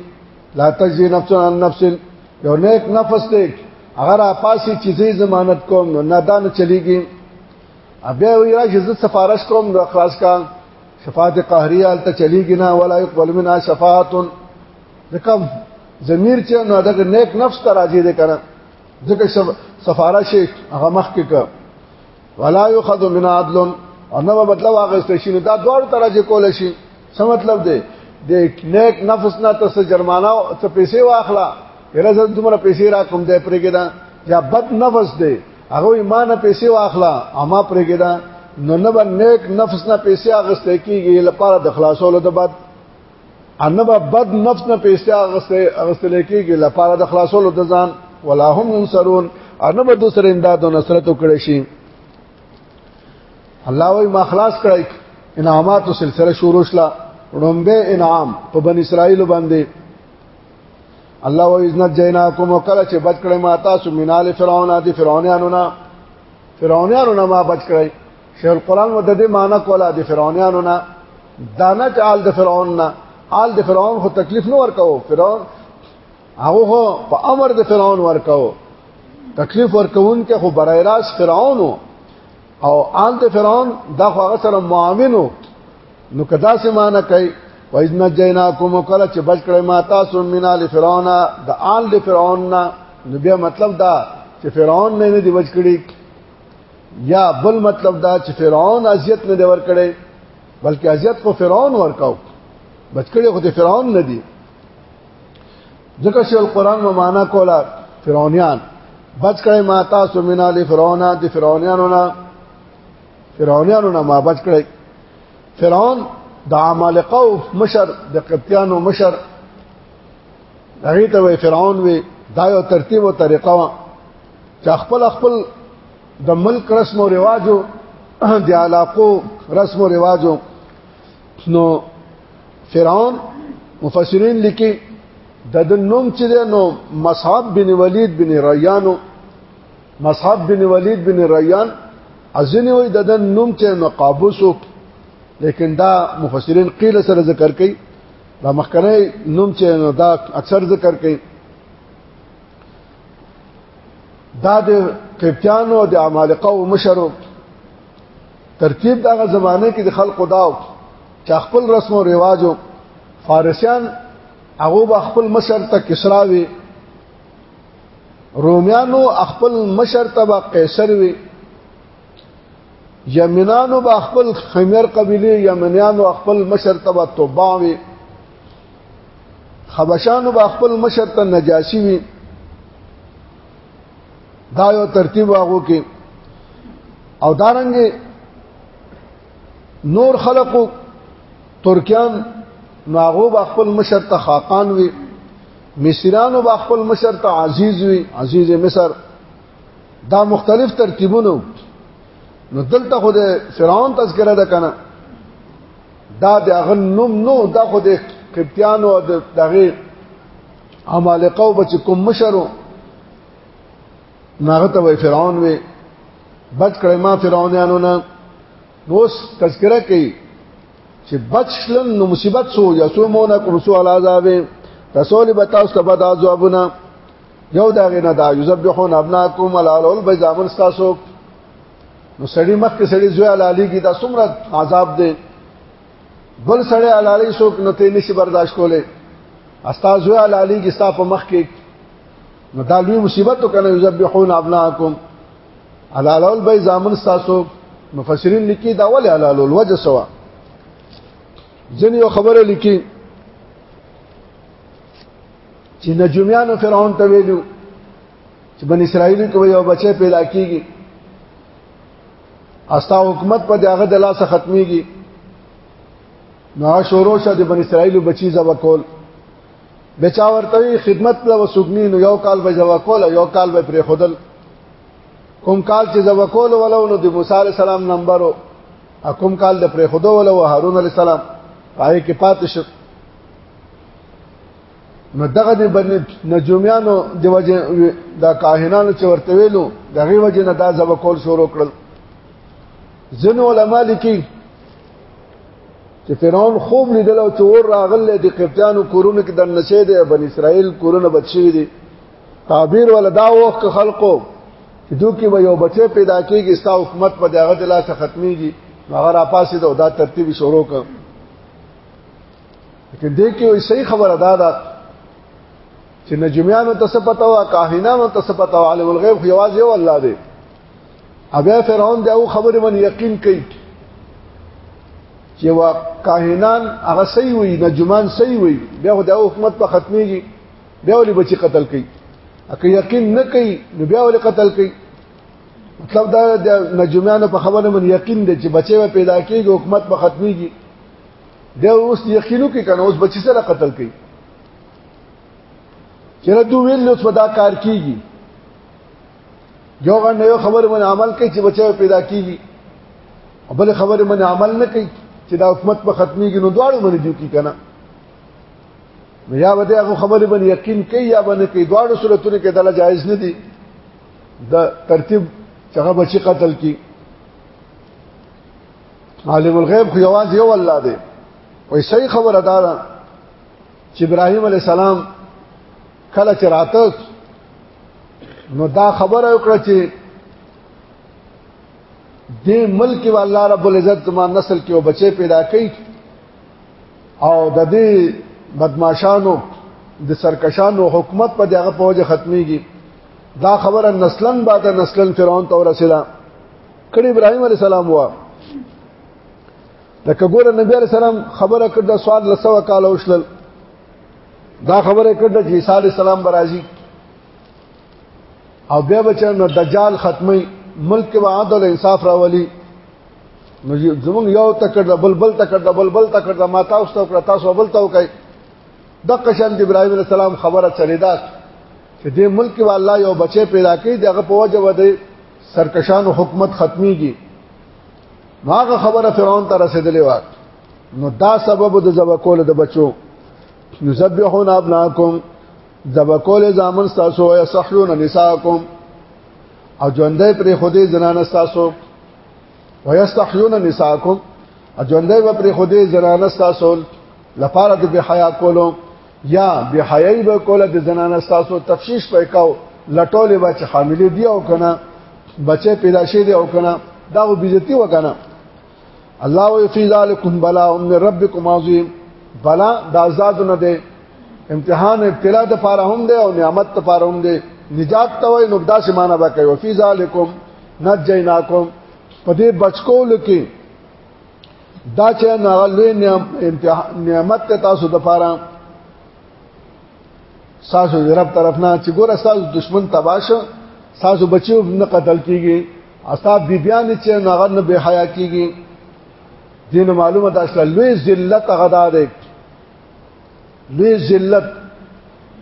لا تجزي نفس عن نفس یو نیک نفس دی اگر اپاسی چیزې ضمانت کوم نه دا نه چلیږي بیا وی راځي زه سفارش کوم نو خلاص کا شفاعت قهریه الته چلیږي نه ولا يقبل منها شفاعت ځکه ضمیر چې نو دغه نیک نفس ته راځي دې کنه ځکه سفارش هغه مخ کې کا ولا يخذ من عدل او نو مطلب هغه استشین دا دوړ ته راځي کول شي څه مطلب دی د نیک نفس نه تاسو جرمانه څه پیسې واخلا یره زه دومره پیسې را کوم دې پرېګدا یا بد نفس دی هغه ایمان پیسې واخلا اما پرګیدا نو نه به نیک نفس نه پیسې اغسته کیږي لپاره د خلاصولو د بعد ان به بد نفس نه پیسې اغسته اغسته کیږي لپاره د خلاصولو د ځان ولا هم ينصرون ان به د سر امداد او نصرت وکړي شي الله وي ما خلاص کړی انعامات سلسله شروع شله رومبه انعام په بن اسرائیل باندې الله وإذن جئناكم وکله چې بچ کړی ما تاسو مینال فرعون ادي فرعونانو نه فرعونانو نه ما بچ کړی شیخ القران مو د دې معنی کوله د فرعونانو نه دانه چال د فرعون نه آل د فرعون خو تکلیف نه ورکاو فرعون هغه خو په امر د فرعون ورکاو تکلیف ورکون کې خو برای راست فرعون او آل ته فرعون دا خو هغه سره معاونو نو کدا سه معنی کوي وایز نجیناکم وکړه چې بچ کړی ما تاسو من آل فرعون د آل د فرعون نه نو بیا مطلب دا چې فرعون نه دی بچ کړی یا بل مطلب دا چې فرعون اذیت نه دی ور کړی بلکې اذیت خو فرعون ورکاو بچ کړی خو د فرعون نه دی ځکه چې القرآن و معنا کولا فرعونیان بچ کړی ما تاسو مینا له فرعون د فرعونیانو نه فرعونیانو نه ما بچ کړی فرعون د عمالقه او مشر د قبطیانو مشر هغه ته وی فرعون وی دا یو ترتیب او طریقه وا چې خپل خپل د ملک رسم او رواجو د علاقو رسم او رواجو نو فرعون مفسرین لیکي د د نوم چې ده نو مصعب بن ولید بن ریانو مصعب بن ولید بن ریان ازنی وای د د نوم چې نو قابوسو لیکن دا مفسرین قیل سره ذکر کوي دا مخکنه نوم چې نو دا اکثر ذکر کوي دا د قبطیانو د عمالقه او مشرو ترتیب دغه زمانه کې د خلقو داو چې خپل رسم او رواجو فارسیان هغه به خپل مشر ته کسرا وي رومیانو خپل مشر ته به قیصر وي یمنانو به خپل خمیر قبیله یمنیانو خپل مشر ته به توبا وي خبشانو با خپل مشر ته نجاشي وي دا یو ترتیب واغو کې او دارنګ نور خلقو ترکیان ناغو با خپل مشر ته خاقان وي مصریانو با خپل مشر ته عزیز وي عزیز مصر دا مختلف ترتیبونه نو دلته خو د فرعون تذکره ده کنه دا د هغه نوم نو دا خو د قبطیانو او دغه عمالقه او بچ کوم مشرو ناغه ته وای فرعون وی بچ کړه ما فرعونانو نه نوس تذکرہ کوي چې بچلن نو مصیبت سو یا سو مونږه کوم سو عذاب رسول به تاسو ته بد عذابونه یو داغه نه دا یذبحون ابناکم ولا اول بزامن تاسو نو سړی مخ کې سړی زوی حلالي کی دا څومره عذاب دی بل سړی حلالي څوک نه ته نشي برداشت کوله استاد زوی حلالي کی ستا په مخ کې نو دا لوی مصیبت تو کنه یذبحون ابناکم حلالول به زامن تاسو مفسرین لیکي دا ول حلالول وجه سوا ځنې یو خبره لیکي چې نجوميانو فرعون ته ویلو چې بن اسرائیل کې یو بچی پیدا کیږي استا حکومت په دغه د لاسه ختميږي نو شورو شه د بن اسرائیل بچی زو کول بچا ورته خدمت له وسګنی نو یو کال به زو کول یو کال به پرې خودل کوم کال چې زو کول ولو نو د موسی عليه السلام نمبرو کوم کال د پرې خودو ولو هارون عليه السلام پای کې پاتې شو نو دغه د بنی نجومیانو د وجه د کاهنانو چې ورته ویلو دغه وجه نه دا ځب کول شروع کړل ځن علماء لیکي چې فرعون خوب لیدل او چې اور راغله د قبطیانو کورونه کې د نشه دی بنی اسرائیل کورونه بچی دي تعبیر ولا دا وخت خلقو چې دوی کې به یو بچی پیدا کیږي ستا حکومت په دغه دلا څخه ختميږي هغه را پاسې دا ترتیب شروع کړ کې دې کې وي صحیح خبره ده دا چې نجوميانو ته سپتا او کاهنانو ته سپتا او عالم الغیب خو یوازې یو الله دی ابیا فرعون دا او خبره من یقین کوي چې وا کاهنان هغه صحیح وي نجومان صحیح وي بیا خو د حکومت په ختميږي بیا ولې بچي قتل کوي اکه یقین نه کوي نو بیا ولې قتل کوي مطلب دا د نجومانو په خبره من یقین دی چې بچي پیدا کیږي حکومت په ختميږي دا اوس یقینو کې کنه اوس بچی سره قتل کړي چیرې دوی ویل اوس ودا کار کیږي یو غنډه یو خبر من عمل کوي چې بچو پیدا کیږي بل خبر من عمل نه کوي چې دا حکومت په ختمي کې نو دواړو باندې دیو کی کنه یا به هغه خبر باندې یقین کوي یا باندې کوي دواړو صورتونو کې دلا جایز نه دي د ترتیب څنګه بچي قتل کی عالم الغیب خو یوازې یو الله دی وای صحیح خبره ده دا چې ابراهیم علی السلام کله چې راته نو دا خبره وکړه چې د ملک و الله رب العزت زما نسل کې او بچي پیدا کړي او د دې بدمعشانو د سرکشانو حکومت په دغه پوجا ختميږي دا خبره نسلن بعد نسلن فرعون ته ورسېده کړي ابراهيم عليه السلام وا لکه ګوره نبی عليه السلام خبره کړ د سوال لسو کال اوشل دا خبره کړ د عيسى عليه السلام برازي او بیا بچن نو دجال ختمي ملک کې وعد او انصاف راولي نو زمونږ یو تکړه د بلبل تکړه د بلبل تکړه د ماتا اوس تکړه تاسو بل تو کوي د قشن د ابراهيم عليه السلام خبره چلیدا چې د ملک والله یو بچي پیدا کړي دغه په وجه ودی سرکشانو حکومت ختميږي هغه خبره فرعون ته رسیدلې و نو دا سبب د ذبح کول د بچو یذبحون ابناکم ذبح کول زامن تاسو او یصحون نساکم او ژوندې پر خودي زنان تاسو او یستحیون نساکم او ژوندې پر خودي زنان تاسو لپاره د بحیا کولو یا به حیای به کوله د زنانه تاسو تفشیش پیکاو لټول به چې حاملې دی او کنه بچې پیدا شې دی او کنه دا غو بیزتی وکنه الله وی فی ذالکم بلا ان ربکم عظیم بلا د آزاد نه دی امتحان ابتلا د پاره هم دی او نعمت د پاره هم دی نجات ته وای نو داسې معنا به کوي فی ذالکم نجیناکم په دې بچکول کې دا چې هغه لوی نعمت ته تاسو د پاره ساسو رب طرف نه چې ګور ساسو دشمن تباش ساسو بچیو نه قتل کیږي اصحاب بیبیان چې هغه نه به حیا کیږي دین معلومه ده اصل لوی ذلت غدا ده لوی ذلت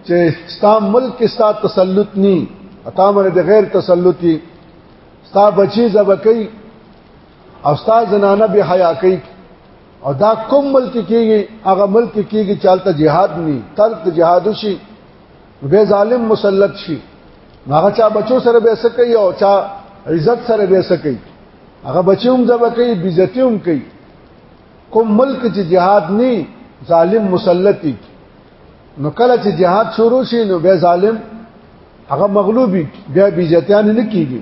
چې ستا ملک کې ستا تسلط ني اته مر د غیر تسلطي ستا بچي زبکې او استاد زنانه به حیا کوي او دا کوم ملک کېږي هغه ملک کېږي چالتہ جهاد ني ترک جهاد شي به ظالم مسلط شي هغه چا بچو سره به سکي او چا عزت سره به سکي هغه بچوم ځبه کوي بیزتیوم کوي کوم ملک چې جهاد ني ظالم مسلطي نو کله چې جهاد شروع شي نو به ظالم هغه مغلوبي بیا بیزتیان نه کیږي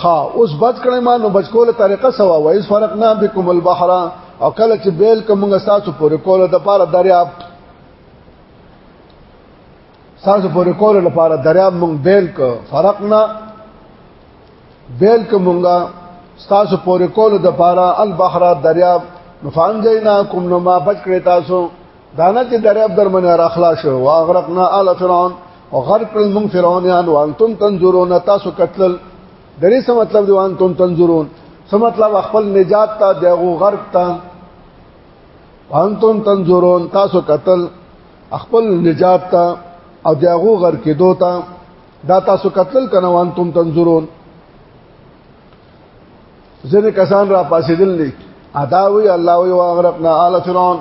خا اوس بچ کړی ما نو بچ کوله طریقه سوا و اس فرق نه بكم البحر او کله چې بیل کومه ساتو پورې کوله د پاره دریاب ساتو پورې کوله د پاره دریاب مونږ بیل ک فرق نه بیل کومه ساتو پورې کوله د پاره البحر دریاب نفان جینا کوم نو ما بچ کړی تاسو دانه چې دریاب در باندې راخلا شو واغرقنا آل فرعون او غرق کړل موږ فرعونان وانتم تنظرون تاسو قتل درې څه مطلب دی وانتم تنظرون څه مطلب خپل نجات ته دغه غرق ته وانتم تنظرون تاسو قتل خپل نجات ته او دغه غرق کې دوتا دا تاسو قتل کنه وانتم تنظرون ځنه کسان را پاسېدل دي ادا وی الله وی واغرقنا آل فرعون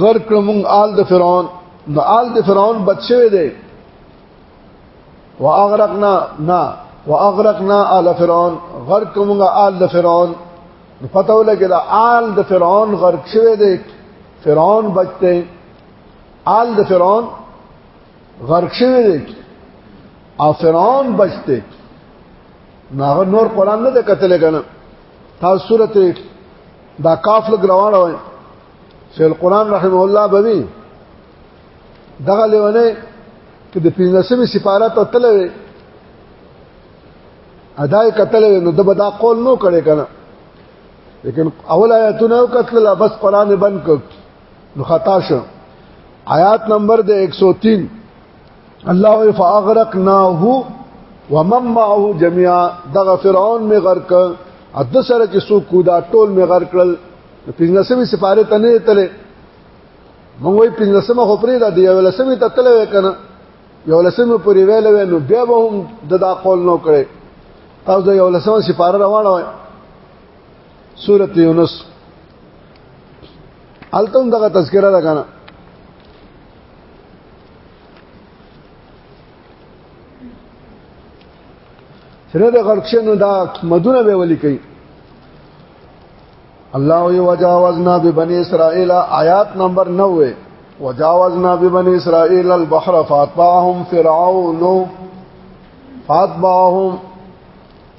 غرق موږ آل د فرعون نو آل د فرعون بد شوی دی واغرقنا نا واغرقنا آل فرعون غرق موږ آل د فرعون پته ولګی دا آل د فرعون غرق شوی دی فرعون بچته آل د فرعون غرق شوی دی او فرعون بچته ناغه نور قران نه ده کتل کنه تاسو سورته دا کاف لګ روان وای شیخ القران رحم الله بوي دغه لیونه کې د 15مې سپاره ته تلوي اداي کتل نو د بدا قول نو کړي کنه لیکن اول آیاتونه کتل بس قران بند کړ نو خطا شو آیات نمبر د 103 الله فاغرقناه ومن معه جميعا دغه فرعون می غرق د سره چې سو کو دا ټول می غرق کړل پنځمه سفاره ته نه تله مونږ وی پنځمه خو پرې دا دی یو لسمه ته تله وکنه یو لسمه پرې ویل نو بیا به هم د دا قول نو کړي تاسو د یو لسمه سفاره روانه وای سورۃ یونس التم دغه تذکرہ ده کنه سره د غرقشنو دا مدونه به ولي کوي الله وی وجاوزنا ببني اسرائيل آیات نمبر 90 وجاوزنا ببني اسرائيل البحر فاتبعهم فرعون فاتبعهم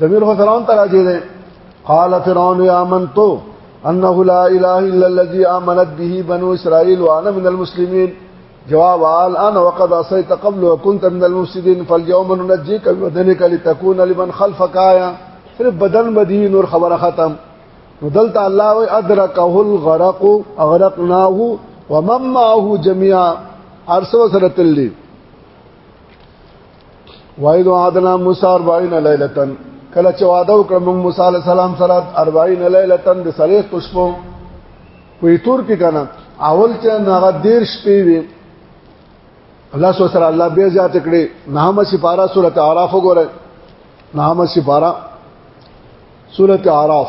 تمیر هو فرعون ته قال فرعون يا امنت انه لا اله الا الذي امنت به بنو اسرائيل وانا من المسلمين جواب آل انا وقد عصيت قبل وكنت من المفسدين فاليوم ننجيك ببدنك لتكون لمن خلفك آية صرف بدن بدی نور خبر ختم ودلت الله ادركه الغرق اغرقناه ومن معه جميعا ارسو سره تللی وایدو عادنا موسی 40 لیلتن کله چې وعده وکړ موږ موسی علی السلام سره 40 لیلتن د سلیخ تشپو په تور کې کنه اول چې هغه دیر شپې وي الله سو سره الله به زیات کړي نامه سفاره سورته اعراف وګوره نامه سفاره سورته اعراف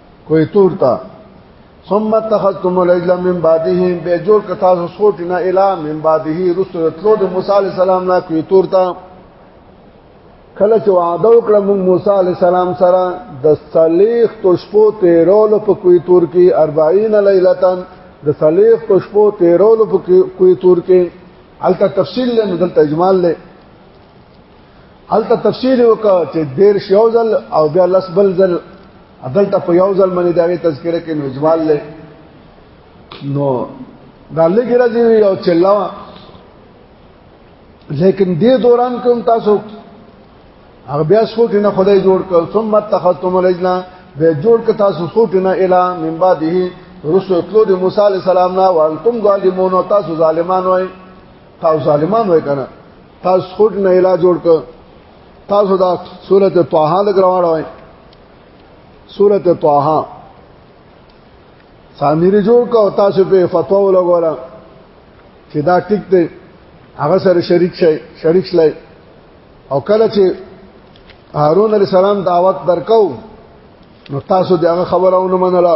کوی تور تا ثم تخذتم العجل من بعده به جوړ کتا سو سوټ نه اله من بعده رسول تلو د موسی علی السلام نه کوی تور تا کله چې وعده وکړه موږ موسی علی السلام سره د صلیخ تشپو تیرول په کوی تور کې 40 لیلتن د صلیخ تشپو تیرول په کوی تور کې الته تفصیل له دلته اجمال له هلته تفصیل وکړه چې دیر شوزل او بیا لس بل زل عدالت په یو ځل باندې دا تذکرہ کې نوجوال لې نو دا لګی راځي یو چلا لیکن دې دوران کوم تاسو هغه بیا سوټ نه خدای جوړ کړ ثم تخصم الرجلا به جوړ ک تاسو سوټ نه اله من بعده رسو اتلو د موسی علی السلام نه وانتم ظالمون تاسو ظالمان وای تاسو ظالمان وای کنه تاسو خود نه علاج جوړ کړ تاسو دا سورته طه لګراوړ وای سورته طه سامری جوړ کو تاسو په فتوا ولګولا چې دا ټیک دی هغه سره شریک شي شریک شلای او کله چې هارون علی السلام دعوت درکاو نو تاسو دغه خبرونه منله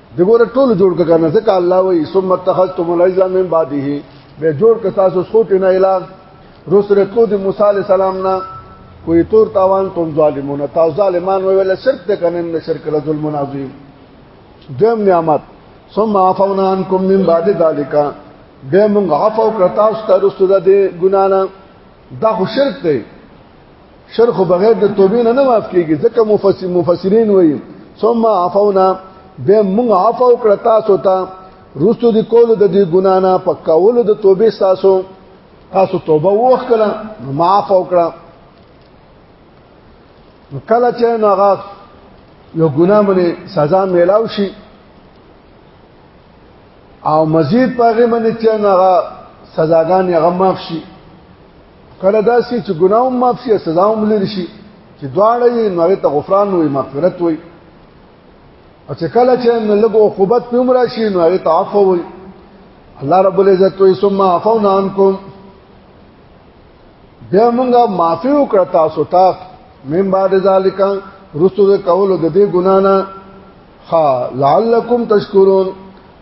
دغه ټول جوړ کړه ځکه الله وی ثم اتخذتم العزا من بعده به جوړ کړه تاسو سوټ نه الہ رسول کو د موسی علی السلام نه کوئی تور تاوان تم ظالمون تا ظالمان ویل شرک ته کنن نه شرک له ظلم عظیم دیم نعمت ثم عفونا عنكم من بعد ذلك به موږ عفو کړ تاسو ته رسول د ګنا نه دا خو شرک دی شر خو بغیر د توبې نه نه معاف کیږي ځکه مفسر مفسرین وایي ثم عفونا به موږ عفو کړ تاسو ته رستو دی کول د دې ګنا نه پکول د توبې تاسو تاسو توبه وکړه معاف وکړه کله چې ناغه یو ګنا باندې سزا میلاو شي او مزید پاغه باندې چې ناغه سزاګان یې غماف شي کله دا سي چې ګناه هم معاف شي سزا هم لري شي چې دواړه یې نو ته غفران وي مغفرت وي او چې کله چې نو لګو عقوبت په عمر شي نو هغه تعفو وي الله رب العزت وي ثم عفونا عنكم بیا موږ معافي وکړه تاسو ته من بعد ذالک رسو کول د دې ګنا نه خا لعلکم تشکرون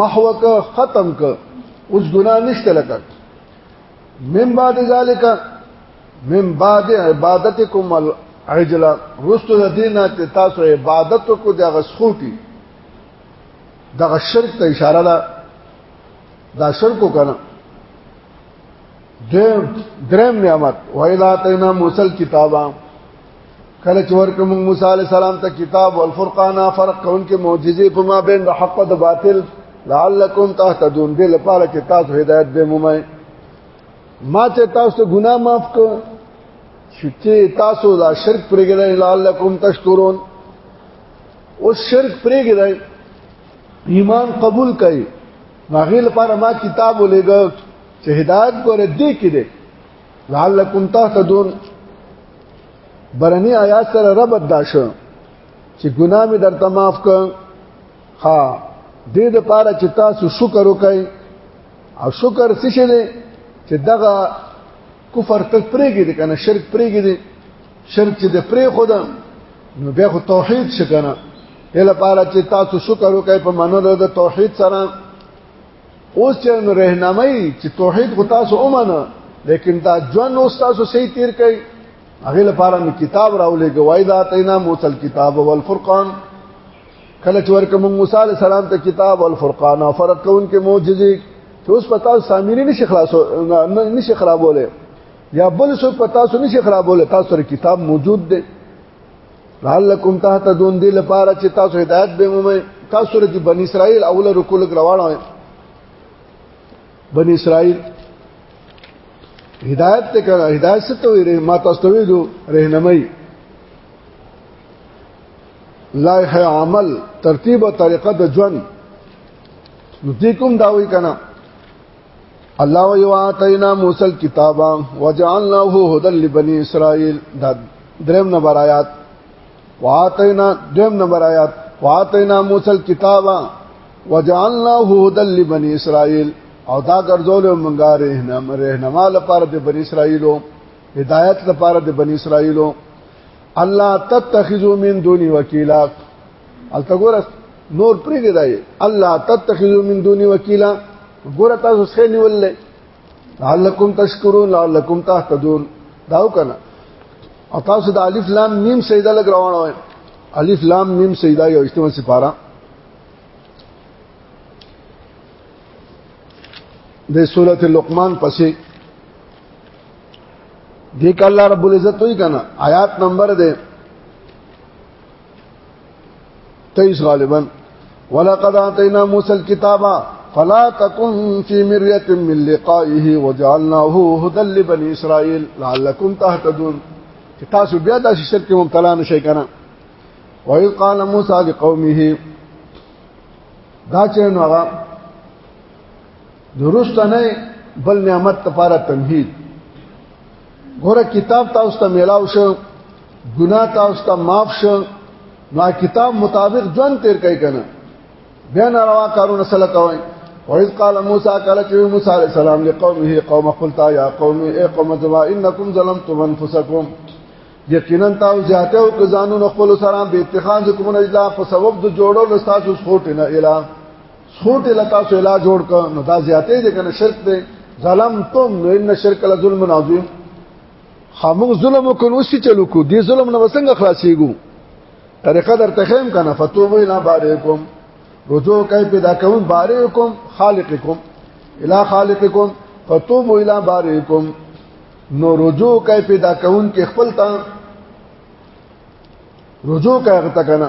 محو ک ختم ک اوس ګناه نشته لکه من بعد ذالک من بعد عبادتکم العجل رستو د دینه ته تاسو عبادت کو د غسخوټي دغه شرک ته اشاره ده دا شرک وکنه درم نعمت وایلا تینا موسی الكتابا کله چې ورکړ موږ موسی عليه السلام ته کتاب او الفرقان فرق کون کې معجزې په ما بین د حق او د باطل لعلکم تهتدون دې لپاره چې تاسو هدایت به مومئ ما ته تاسو ګناه معاف کړ چې تاسو دا شرک پرېږدئ لعلکم تشکرون او شرک پرېږدئ ایمان قبول کړئ هغه لپاره ما کتاب ولېګ چې هدایت ګوره دې کې دې لعلکم تهتدون برنی آیات سره ربط داشه چې ګناه می درته معاف ک ها دې د پاره چې تاسو شکر وکړئ او شکر څه شي دی چې دغه کفر ته پرېږي دي کنه شرک پرېږي دي شرک چې د پرې خدا نو بیا خو توحید شکنه اله پاره چې تاسو شکر وکړئ په منلو د توحید سره اوس چې نو رهنمای چې توحید غو تاسو اومنه لیکن دا ژوند اوس تاسو صحیح تیر کړئ هغه لپاره می کتاب راولې گواہی دا تینا موصل کتاب والفرقان کله چې ورکه مون موسی علی السلام ته کتاب والفرقان او فرق کون کې معجزې چې اوس پتا سامری نشي خلاصو نشي خرابوله یا بل څه پتا سو نشي خرابوله تاسو کتاب موجود دی لعلکم تهتدون دې لپاره چې تاسو هدایت به مومئ تاسو سورته بنی اسرائیل اوله رکو لګ راوړل بنی اسرائیل هدایت ته کړه هدایت څه ته ویره ما تاسو ته ویلو رهنمای لایح عمل ترتیب او طریقه د ژوند نو دې کوم داوي کنه الله وی واتینا موسی الكتاب وجعلناه هدى لبني اسرائيل دا دریم نمبر آیات واتینا دریم نمبر آیات واتینا موسی الكتاب وجعلناه هدى لبني اسرائيل او دا ګرځول مونږه رهنما لپاره د بنی اسرائیلو هدایت لپاره د بنی اسرائیلو الله تتخذو من دوني وکیلا التګورس نور پرې دی دی الله تتخذو من دوني وکیلا ګور تاسو څخه نیولې لعلکم تشکرون لعلکم تهتدون داو کنه او تاسو د الف لام میم سیدا لګ روانه وای الف لام میم سیدا یو اجتماع سپارا د سورته لقمان پسې دې ک الله رب العزت وی کنه آیات نمبر دې 23 غالبا ولقد اتینا موسی الكتاب فلا تكن في مريه من لقائه وجعلناه هدى لبني اسرائيل لعلكم تهتدون چې تاسو بیا د شرک کې مبتلا نشئ کنه وای قال موسی لقومه دا چې نو هغه درست نه بل نعمت لپاره تمهید ګوره کتاب تاسو ته میلاو شو ګناه تاسو ته معاف شو نو کتاب مطابق ژوند تیر کوي کنه بیا ناروا کارونه سره کوي وإذ قال موسى قال چې موسی عليه السلام لقومه قوم قلتا يا قوم اي قوم ذما انكم ظلمتم انفسكم یقینا تاسو زیاته او قزانو خپل سره به اتخاذ کوم نه الا په سبب د جوړو لستاسو سپورټ نه اله سوټه لتا سو علاج جوړ ک نو دا زیاتې دي کنه شرک دی ظلم تم نو ان شرک لظلم عظیم خامو ظلم وکړو وسی چلو کو دی ظلم نه وسنګ خلاصيګو طریقه در تخیم کنه فتوبو الی بارکم رجوع کوي پیدا کوم بارکم خالقکم الی خالقکم فتوبو الی بارکم نو رجوع کوي پیدا کوم کې خپل تا رجوع کوي تا کنه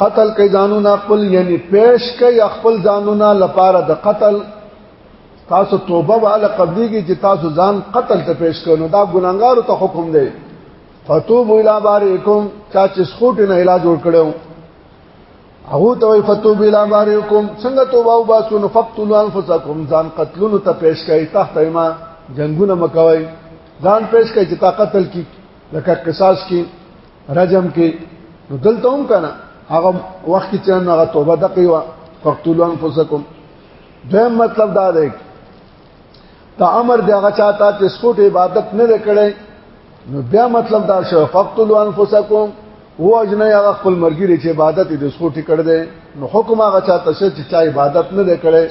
قتل کوي ځانونه خپل یعنی پیش کوي خپل ځانونه لپاره د قتل تاسو توبه واله قبليږي چې تاسو ځان قتل ته پیش کړو دا ګناګارو ته حکم دی فتوب الى بارئکم چا چې سخوټ نه علاج جوړ کړو هغه ته وي فتوب الى بارئکم څنګه توبه او باسو نو فقتلوا انفسکم ځان قتلونو ته پیش کوي تحت ما جنگونه مکوي ځان پیش کوي چې تا قتل کی لکه قصاص کی رجم کې نو دلته هم کنه هغه وخت چې هغه توبه دقي وا فقتلوا انفسکم دویم مطلب دا دی دا امر دی هغه چاته چې سکوټ عبادت نه وکړي نو بیا مطلب دا شو فقتلوا انفسکم هو اجنه هغه خپل مرګي چې عبادت دې سکوټي کړ دې نو حکم هغه چاته چې چا عبادت نه وکړي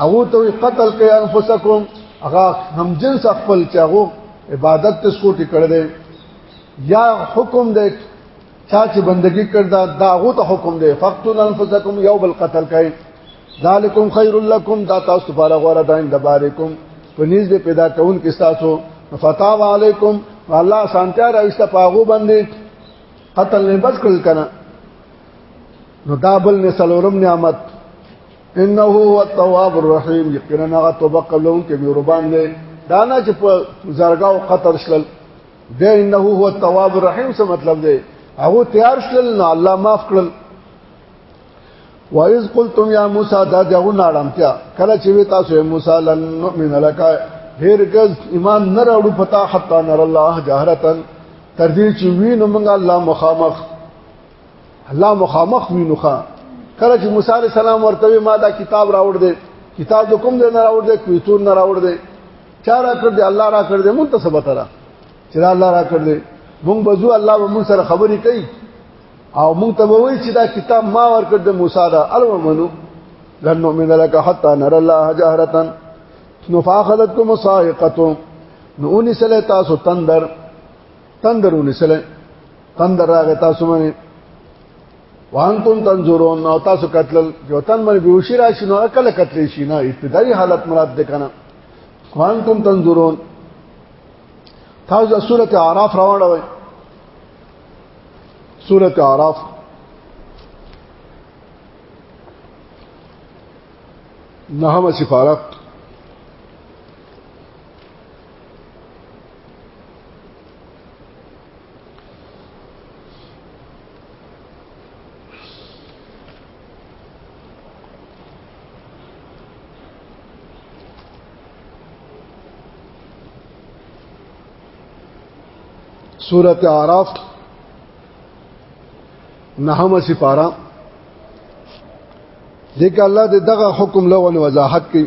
هغه ته قتل کوي انفسکم هغه هم جنس خپل چې هغه عبادت ته سکوټي کړ دې یا حکم دی چا چې بندگی کړدا داغو ته حکم دی فقتل انفسکم یو بل قتل کړي ذالکم خیر لکم دا تاسو لپاره غوړه ده اند باریکم پنیز دې پیدا کون کې تاسو فتاو علیکم الله سانتیا راوسته پاغو باندې قتل نه بس کړل کنه نو دابل نه سلورم نعمت انه هو التواب الرحیم یقینا هغه توبه قبلون کې مهربان دی دانا چې په زرګاو قطر شل د انه هو التواب الرحیم څه مطلب دی هغه تیار شل نو الله معاف کړل وایز قلتم یا موسی دا دغه ناړمتیا کله چې وی تاسو موسی لن نؤمن لك هرگز ایمان نه راوړو پتا حتا نر الله جهرتن تر دې چې وینو موږ الله مخامخ الله مخامخ وینو ښا کله چې موسی علی السلام ورته ما دا کتاب راوړ دې کتاب کوم دې نه راوړ دې کوي تور نه راوړ دې چا را کړ دې الله را کړ دې مونږ ته سبا ترا چې الله را کړ دې مونږ بزو الله به مونږ سره خبرې کوي او مونږ ته وایي چې دا کتاب ما ورکړ د موسی دا الومنو لن نؤمن لك حتى نرى الله جهرة نفاخذتكم صاعقه نو اونې سره تاسو تندر تندرونه سره تندر راغی تاسو باندې وانتم تنظرون او تاسو قتل یو تن باندې بهوشي راشي نو عقل قتل شي نه ابتدایي حالت مراد ده کنه وانتم تنظرون تاسو د سوره اعراف راوړل وای سوره اعراف نهمه سفارت سورت عراف نهم سپارا ذکر الله د دغه حکم له ون وضاحت کوي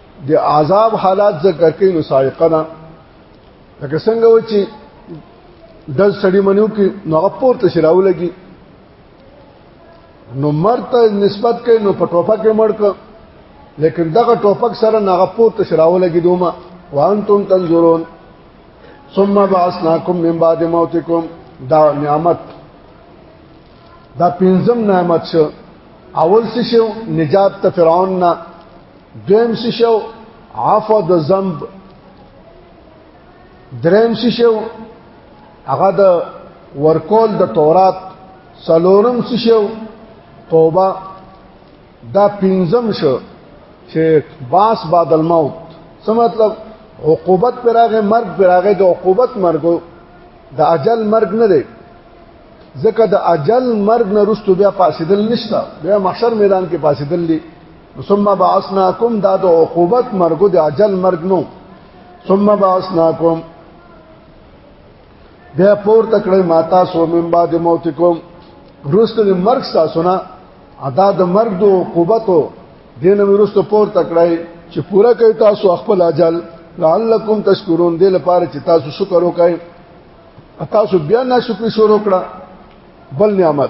د عذاب حالات ذکر کین نو سائقنا لکه څنګه و چې د سړی منو کې نو هغه پورته شراو لګي نو مرته نسبت کوي نو په ټوپک کې مړ ک لیکن دغه ټوپک سره نه هغه پورته شراو لګي دوما وانتم تنظرون ثم بعثناكم من بعد موتكم دا نعمت دا پنځم نعمت شو اول څه شو نجات ته فرعون نه دویم څه شو عفو د ذنب دریم څه شو هغه د ورکول د تورات سلورم څه شو توبه دا پنځم شو چې باس بعد الموت څه مطلب عقوبت پر هغه مرګ پر هغه د عقوبت مرګو د اجل مرګ نه دی ځکه د اجل مرګ نه رستو بیا پاسیدل نشته بیا محشر میدان کې پاسیدل دي ثم بعثناکم دا د عقوبت مرګ د اجل مرګ نو ثم بعثناکم بیا پور تکړه ماتا سو من بعد موتکم رست د مرګ ساسونه ادا د مرګ د عقوبت دین ورست پور تکړه چې پورا کوي تاسو خپل اجل لعلکم تشکرون دې لپاره چې تاسو شکر وکړئ تاسو بیا ناشکری شروع کړه بل نعمت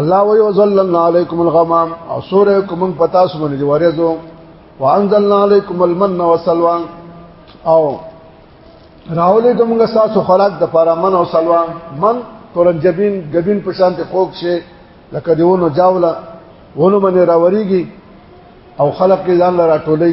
الله وی وزلنا علیکم الغمام او سوره کوم پتا سمونه دی ورېزو وانزلنا علیکم المن والسلوى او راولې کومګه ساسو خلاق د پاره من او سلوا من تورن جبین جبین په شان ته خوک شي لکه دیونو جاوله ونه منې راوريږي او خلق کې ځان لرا ټولې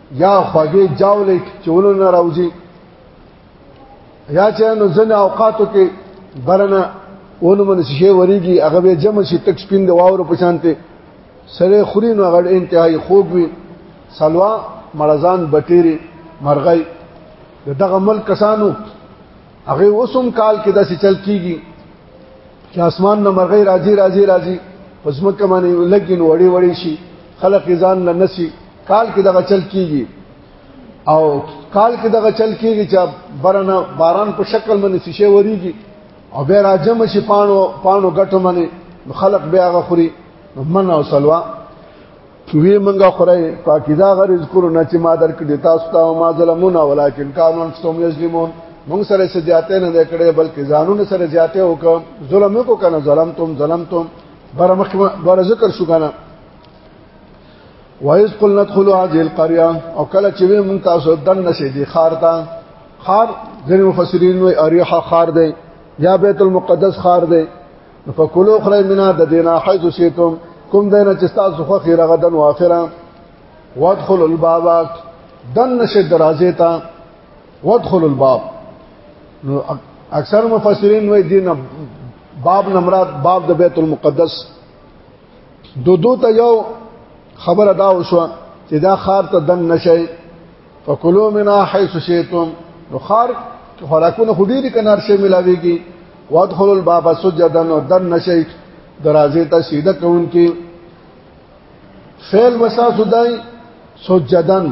یا خوږې جاولې چولو نه راوځي یا چې نو ځنه اوقاتو کې برنه اونو من شي وریږي هغه به جمع شي تک سپین د واورو په شانته سره خوري نو غړ انتهائی خوګ وي سلوا مرزان بټيري مرغۍ دغه ملک کسانو هغه اوسم کال کې داسې چل کیږي چې اسمان نه مرغۍ راځي راځي راځي پس مکه باندې لګین وړي وړي شي خلق ځان نه نسی کال کې دغه چل کیږي او کال کې دغه چل کیږي چې برنه باران په شکل باندې شیشه وریږي او بیا راجم شي پانو پانو غټو باندې خلق بیا غخوري من او سلوا وی منګه خورای پاکیزه غر ذکر نه چې ما در کې تاسو ته ما ظلمون ولکن قانون انفسهم یظلمون مونږ سره څه زیاته نه کړې بلکې ځانونه سره زیاته وکړ ظلم کو کنه ظلم تم ظلم تم بر مخ بر ذکر شو کنه وایس قل ندخلوا هذه القريه او کله چې موږ تاسو دن نشي دي خار ته خار غیر مفسرین وی اریحه خار دی یا بیت المقدس خار دی فکلوا خره منا د دینا حيث شئتم کوم دین چې تاسو خو خیر غدن واخره وادخل الباب دن نشه درازه تا وادخل الباب نو اکثر مفسرین وای دین باب نمراد باب د بیت المقدس دو دو ته یو خبره دا وشو چې دا خار ته دن نشي فکلوا منا حيث شئتم نو خار خوراکونه خډې دي کنار شي ملاويږي وادخلوا الباب سجدا نو دن نشي درازه ته سیده کون کې فعل وسا سدای سجدن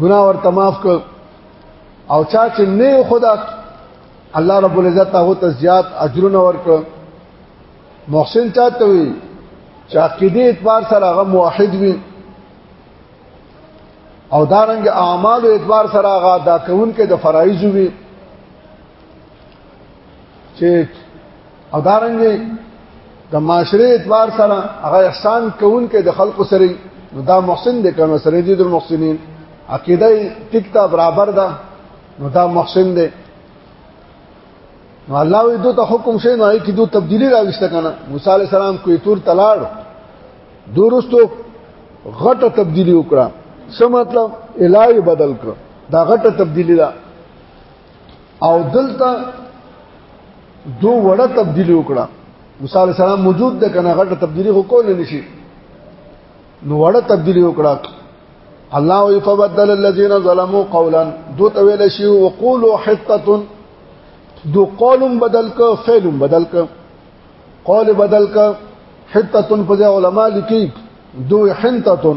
ګناه ورته معاف کړ او چا چې نه خدا الله رب العزت هغه ته زیات اجرونه ورکړ محسن چاته وي چې عقیده اعتبار سره هغه موحد وي او دارنګ اعمال اعتبار سره هغه دا کون کې د فرایض وي چې او دارنګي د معاشره اعتبار سره هغه احسان کوون کې د خلکو سره نو دا محسن دي کنه سره دي د محسنین عقیده ټیک تا برابر ده نو دا محسن دي نو الله وی دوی ته حکم شي نو هي کې دوی تبدیلی راوښته کنه موسی علی السلام کوی تور تلاړ دورستو غټه تبدیلی وکړه څه مطلب الای بدل کړ دا غټه تبدیلی ده او دلته دو وړه تبدیلی وکړه موسی علی السلام موجود ده کنه غټه تبدیلی خو کول نشي نو وړه تبدیلی وکړه الله وی فبدل الذين ظلموا قولا دو ته ویل شي وقولوا حطه دو قولم بدل ک فعلم بدل ک قول بدل ک حطه په علماء لیکي دو حنطه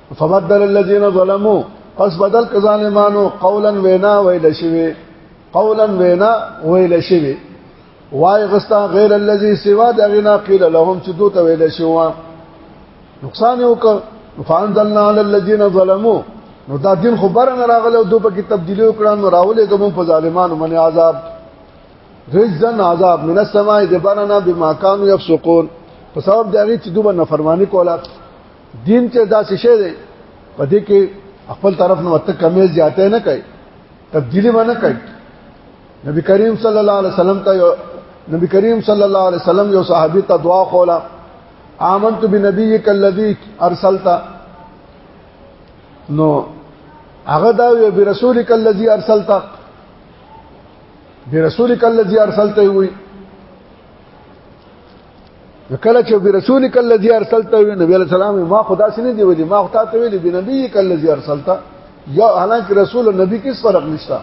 فبدل الذين ظلموا پس بدل کزانمانو قولا وینا ویل شوی قولا وینا ویل شوی وای غستا غیر الذي سوا دغنا قيل لهم چې دوی ته ویل شو نقصان یو ک فانزلنا على الذين ظلموا نو دا دین خو بر نه راغله او دوی په کې تبدیلی وکړه نو راولې کوم په ظالمانو باندې عذاب رجزن عذاب من السماء دبرنا بما كانوا يفسقون په سبب دغه چې دوی نفرمانی کوله دین ته داسې شی دی په دې کې خپل طرف نو ته کمې زیاتې نه کوي تبدیلی باندې کوي نبی کریم صلی الله علیه وسلم ته یو نبی کریم صلی الله علیه وسلم یو صحابي ته دعا کوله آمنت بنبیک الذی ارسلت نو هغه دا وی برسولک الذی ارسلت برسولک الذی ارسلت وی کله چې به رسول کله الذي ارسلته وي نبی عليه السلام ما خدا سينه دی ویلي ما خدا ته ویلي به نبی کله الذي ارسلته یا حالانکه رسول او نبی کې فرق نشته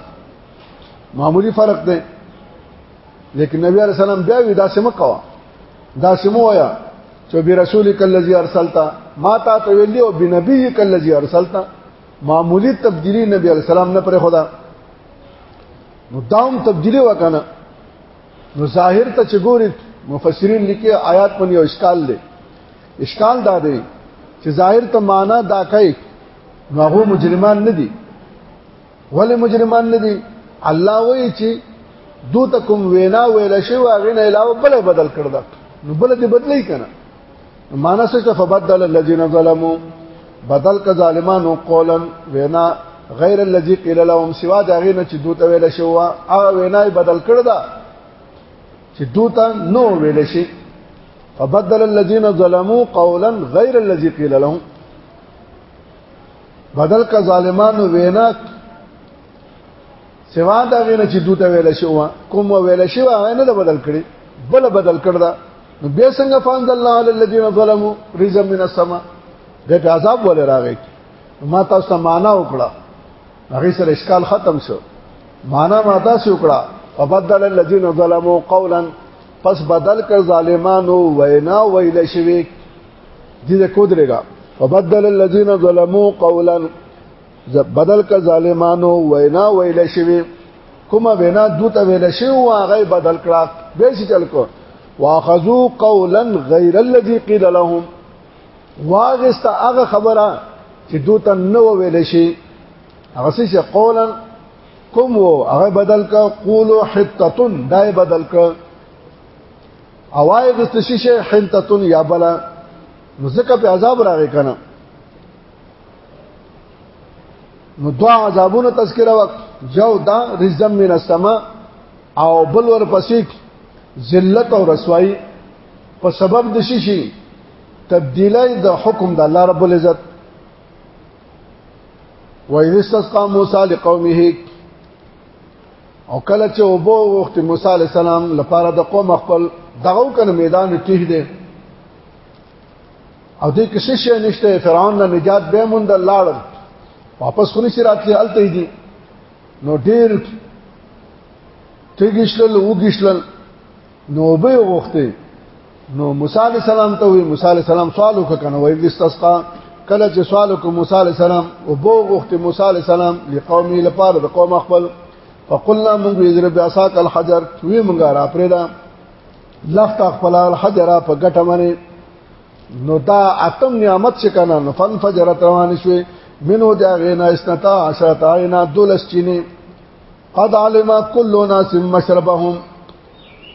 معمولی فرق دی لیکن نبی عليه السلام بیا وی دا سم کوا دا سم وایا چې به رسول کله الذي ارسلته ما تا ته ویلي او به نبی کله الذي ارسلته معمولی تبدیلی نبی عليه السلام نه پر خدا نو داوم تبدیلی وکنه نو ظاهر ته چې ګوري مفسرین لیکي آیات باندې یو اشکال دی اشکال دا دی چې ظاهر ته معنا دا کوي نو هغه مجرمان نه دي ولې مجرمان نه دي الله وایي چې دوته کوم وینا ویل شي واغې نه علاوه بل بدل کړ دا نو بل دې بدلی کنه معنا څه چې فبدل الذين ظلموا بدل ک ظالمانو قولا وینا غیر الذي قيل لهم سوا دا غینه چې دوی ته ویل شو او وینا بدل کړ دا چې دوی ته نو ویل شي فبدل الذين ظلموا قولا غير الذي قيل لهم بدل کا ظالمانو وینا سوا دا غینه چې دوی ته ویل شو کوم ویل شو نه بدل کړي بل بدل کړ دا نو بیا څنګه فاند الله علی الذین ظلموا رزم من السما د په عذاب ولې راغی ما تاسو معنا وکړه هغه سره اشکال ختم شو معنا ما تاسو وکړه فبدل الذين ظلموا قولا پس بدل کړ ظالمانو وینا ویل شوی دې کو درګه وبدل الذين ظلموا قولا بدل ک ظالمانو وینا ویل شوی کومه وینا دوت ویل شوی او هغه بدل کړه به شي چل کو واخذو قولا غیر الذي قيل لهم واغست هغه خبره چې دوت نو ویل شي هغه څه قولا کوم وو هغه بدل ک قولو حتتن دای بدل ک اوای غست شي حتتن یا بلا نو ځکه په عذاب راغی کنه نو دوا عذابونو تذکرہ وقت یو دا رزم من السما او بل ور پسې ذلت او رسوایی په سبب د شي شي تبدیلای د حکم د الله رب العزت وإذ استسقى موسى لقومه او کله چې وبو وخت موسی عليه السلام لپاره د قوم خپل دغه کنه میدان ټیټ دی او دې کې څه شي نشته فرعون نه نجات به مونږ لاړل واپس خو نشي راتلی الته دي نو ډېر تګشل وګشل نو به وغوښته نو موسی عليه السلام ته وي موسی عليه السلام سوال وکنه وایي د استسقا کله چې سوال وکړ موسی عليه السلام او بو غوښته موسی عليه السلام لقومي لپاره د قوم خپل فقلنا من بذرب عصاك الحجر وی مونږه را پرېدا لخت خپل الحجر په ګټه باندې نو دا اتم نعمت چې کنه نو فن فجرت روان شوي منو دا غینا اسنتا عشرت عینا دولس چینه قد علم كل ناس مشربهم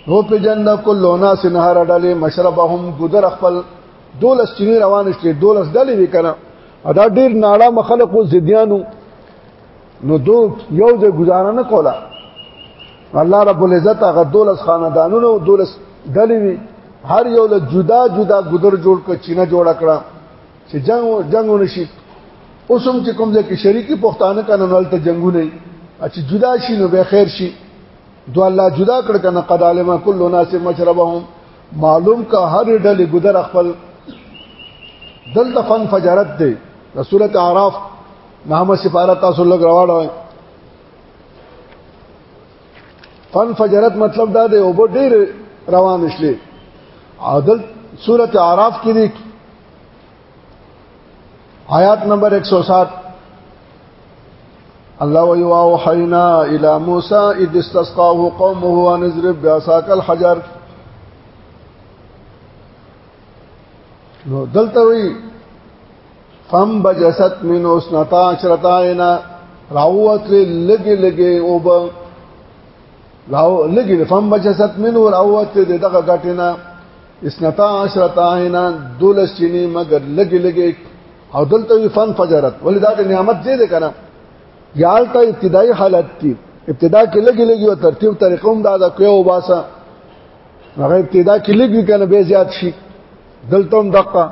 هو په جن كل ناس نهر ډلې مشربهم ګذر خپل دولس چینه روان شوي دولس ډلې وکړه ادا ډیر ناړه مخلقو زديانو نو دو یو ځای گزاره نه کوله الله رب العزت هغه دولس خاندانونو او دولس ډلې وي هر یو له جدا جدا ګذر جوړ کړ چینه جوړ کړه چې جنگ جنگ ونشي اوسم چې کوم ځای کې شریکی پښتانه قانون ولته جنگونه وي چې جدا شي نو به خیر شي دو الله جدا کړ کنه قد علم كل ناس مشربهم معلوم کا هر ډلې ګذر خپل دلته فن فجرت دی د سورته اعراف محمد سفارت تاسو لګ راوړل فن فجرت مطلب دا دی او په ډیر روان شلې عادل سورته اعراف کې دی آیات نمبر 107 الله وی واوحینا الی موسی اذ استسقاه قومه ان اضرب بعصاك الحجر نو دلته وی فم بجست من اسنتا عشرتا اینا راوت لګي لګي او به راو لګي فم بجست من ور اوت دغه غټینا اسنتا عشرتا اینا دولس چینی مگر لګي لګي او دلته فن فجرت ولې دا نعمت دې ده کنه یالته ابتدایي حالت دی ابتدا کې لګي لګي او ترتیب طریقه هم دا ده کوي او باسه هغه ابتدا کې لګي کنه به زیات شي دلته هم دقه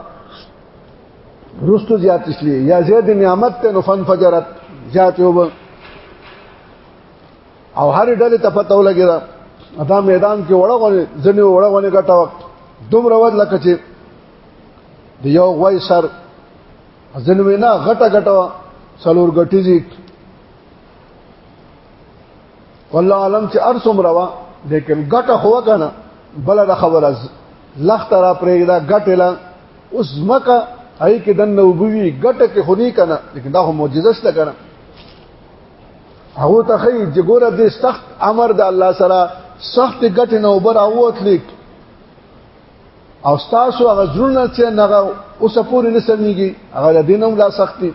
رستو زیات شي یا زید نعمت ته نو فن فجرت زیات یو او هر ډلې ته پته ولګی دا دا میدان کې وړه غونې ځنې وړه غونې ګټه وخت دومره ود لکه چې د یو غوي سر ځنې وینا غټه غټه څلور غټي دي والله عالم چې ارسم روا لیکن غټه هو کنه بل د خبره لخت را پرېږدا غټه اوس مکه هي کې دنه وبوي ګټه کې خوني کنه لیکن دا خو معجزه شته کنه هغه ته خي جګوره دې سخت امر د الله سره سخت ګټه نه وبر اوت لیک او تاسو هغه زړونه چې نغه اوس پورې نه سميږي هغه د دینم لا سختي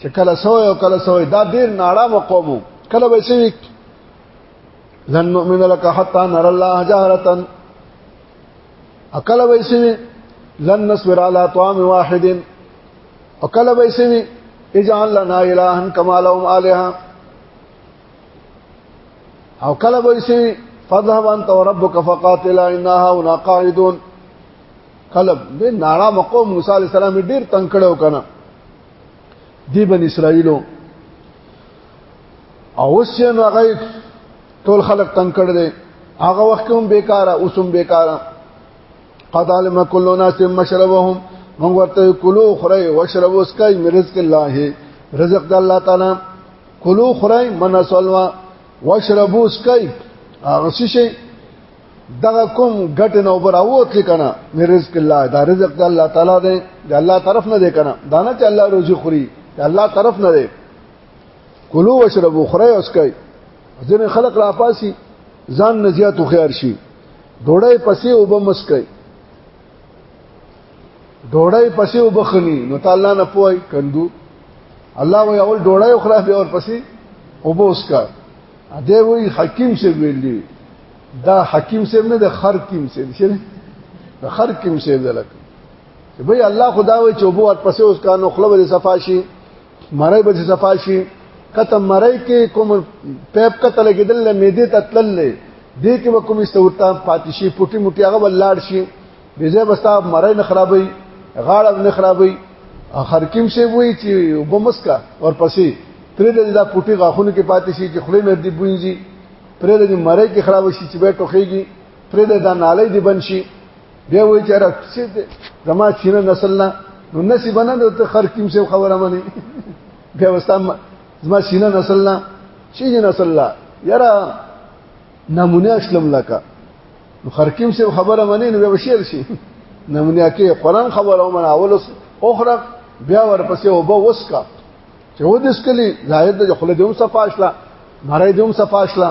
چې کله سوې او کله سوې دا ډیر ناړه مقامو کله به سوي لن نؤمن لك حتى نرى الله جهرة اکل به سوي لن نصبر على طعام واحد اکل به سوي اجعل لنا الها كما لهم الها او کله به سوي فذهب انت وربك فقاتلا انها هنا قاعدون کله به نارا مقوم موسی عليه السلام ډیر تنگ کړو کنه دی بن اسرائیلو او اوس یې نو غي ټول خلک تنگ کړ دي هغه وخت هم بیکاره اوس هم بیکاره قد علم كل ناس مشربهم موږ ورته کلو خره واشربوا اسکای رزق الله رزق د الله تعالی کلو خره من سلوا واشربوا اسکای هغه شي دغه کوم غټ نو بر اوت کنه رزق الله دا رزق د الله تعالی دی د الله طرف نه دی کنه دا نه چې الله روزي خوري د الله طرف نه دی کلو وشربو خره اوس کوي ځین خلک را پاسي ځان نزيات خيار شي ډوړی پسې او بمس کوي ډوړی پسې او بخني نو تعالی نه پوي کندو الله وی اول ډوړی او خره به اور پسې او بوس کا اده وی حکیم سے ویلی دا حکیم سے نه د خر کیم سے شي د خر کیم سے دلک چې بھئی الله خدا وی چې وبو پسې اوس کانو خلوه صفاشي مړی به صفا شي کته مړی کې کوم پیپ کته لګیدل میدې ته تلل دې کې وکوم استورتا پاتشي پټي مټي هغه ولاړ شي بيځه بستا مړی نه خرابوي غاړه نه خرابوي خرکیم شي وای چې وبمسکا ورپسې ترې د دا پټي غاخونو کې پاتشي چې خله مې دې بوینځي پرې د مړی کې خراب شي چې به ټوخيږي پرې د نالۍ دې بن شي بیا وای چې را څه زما چینه نسل نه نو نسی بنه نو ته خر کیم سه خبره منی بیا وستا زما چینه نسل نه چی نسل لا یرا نمونه اسلام لکا نو خر کیم سه خبره منی نو بیا شیر شي نمونه کې قران خبره ومن اول اخرى بیا ورپسې وبو وسکا چې و دې سکلی ظاهر د خلدوم صفاشلا مړې دوم صفاشلا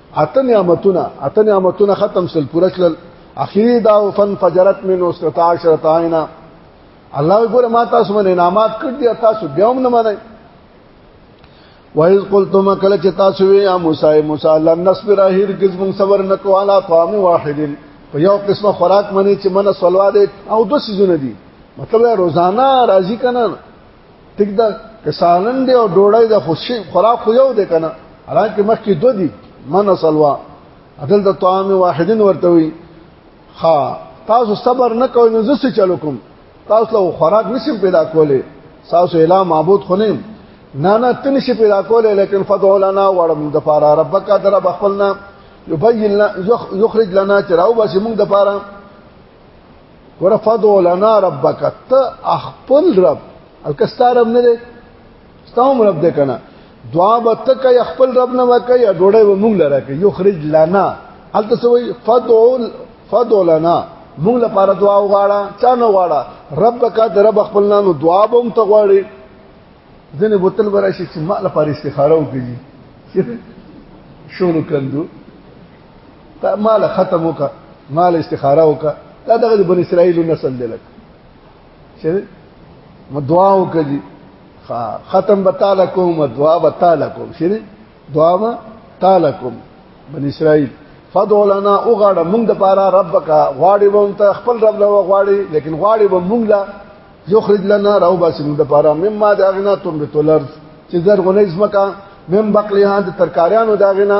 اته نعمتونه اته نعمتونه ختم سل پوره شل اخیری دا فن فجرت من اسرتا شرطاینا الله ګوره ما تاسو باندې انعامات کړ دي تاسو بیا هم نه منئ وایز قلتم کله چې تاسو وی یا موسی موسی لن نصبر هرگز من صبر نکو علی طعام واحد په یو قسمه خوراک منی چې من صلوا دې او دو سيزونه دي مطلب روزانه راضی کنه ټیک دا کسانن دی او ډوړی د خوشي خوراک خو یو دی کنه حالانکه مخکې دو دي من اصلوا عدل د طعام واحدن ورته وي ها تاسو صبر نه کوئ نو زسه چلو کوم تاسو له خوراک نشم پیدا کولې تاسو اله معبود خنیم نه نه تن شي پیدا کولې لیکن فدعوا لنا ورم د پاره ربک در بخلنا یبین یخرج لنا چراو بس موږ د پاره ورفضوا لنا ربک ته خپل رب الکستا رب نه دی ستاوم رب دې کنه دعا به تک یا خپل رب نه وکي یا ډوړې و مونږ لره کې یو خرج لنا الته سوې فدعو فدعو لنا مونږ لپاره دعا وغواړه چا نه وغواړه رب کا در رب خپل نو دعا به هم ته غواړي ځنه بوتل ورشي چې ما لپاره استخاره وکړي شروع کندو تا مال ختم وکا مال استخاره وکا دا دغه بن اسرائیل نسل دی لکه چې ما دعا وکړي ختم بتاله کوم دعا بتاله کوم شری دعا ما تعالی کوم بن اسرائیل فدعو لنا او غاړه مونږ د پاره ربک غواړي وم ته خپل رب له غواړي لیکن غواړي وم مونږ لا یخرج لنا راو باسي مونږ د پاره مما د اغنا تم بتولر چې زرغونه اسمکا مم بقلیه د ترکاریانو داغنا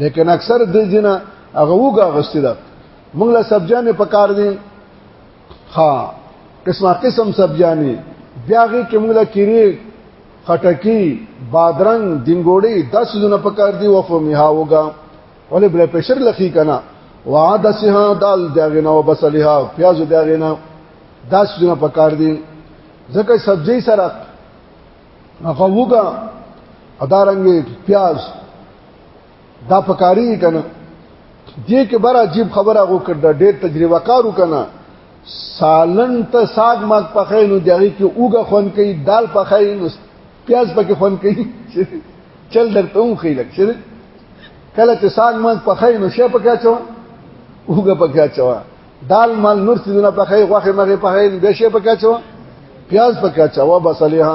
لیکن اکثر د جنا هغه وګه غستی ده موږ له سبجانې پکار دي ها قسمه قسم سبجانې بیاغه کې موږ له کیری خټکی بادرنګ دنګوړي داس زونه پکار دي وفو میها وګه ولې بل پرشر لخی کنا وعد سها دال داغنا وبصلها پیاز داغنا داس زونه پکار دي ځکه سبزی سره هغه وګا ادارنګي پیاز دا پکاري کنه دې کې بر عجیب خبره غو کړ دا ډېر تجربه کارو کنه سالن ته ساګ ماګ پخې نو دغه کې اوګه خون کوي دال پخې نو پیاز پکې خون کوي چل درته هم خې لګ شر کله چې ساګ ماګ پخې نو شی پکې چوا اوګه پکې چوا دال مال نور سيزونه پخې غوخه مغه پخې به شي پکې چوا پیاز پکې چوا بصلیه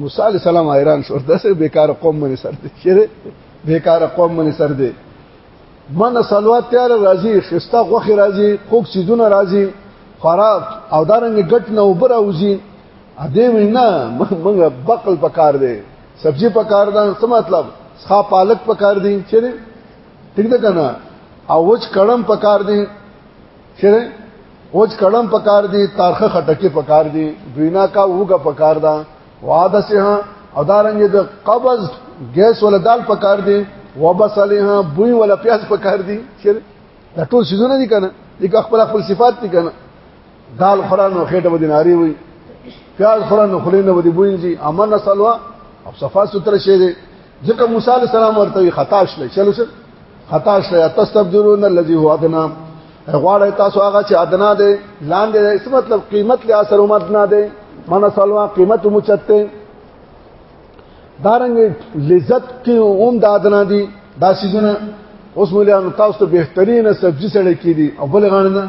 موسی علی السلام ایران شو داسې بیکار قوم باندې سر دي چیرې بیکار قوم باندې سر دي من صلوات تیار راځي خستا غوخه راځي خوک سيزونه راځي خراب او دارنګ ګټ نه وبر اوزي ا دې وینا موږ بقل پکار دی سبزی پکار ده څه مطلب ښا پالک پکار دي چې ټیک ده کنه او وچ کړم پکار دی شره وچ کړم پکار دی تارخه خټکی پکار دی دوینا کا وګه پکار دا واده سه او دارنګ د قبض ګیس ول دال پکار دی وبصلها بوی ول پیاز پکار دی شره دا ټول سيزونه دي کنه یک خپل خپل صفات دي کنه دال خوران او خېټه ودی ناری وي پیاز خوران او خلینه ودی بوینځي امن سلوا او صفا ستر شه دي ځکه موسی علی السلام ورته وی خطا شله چلو شه خطا شله تستبدلون الذي هو ادنا غواړی تاسو هغه چې ادنا دی لاندې څه مطلب قیمت له اثر اومد نه دی من سلوا قیمت مچته دارنګ لذت کې اوم د ادنا دی دا سيزونه اوس مليانو تاسو ته بهترینه سبزي سره کیدی او بل غاڼه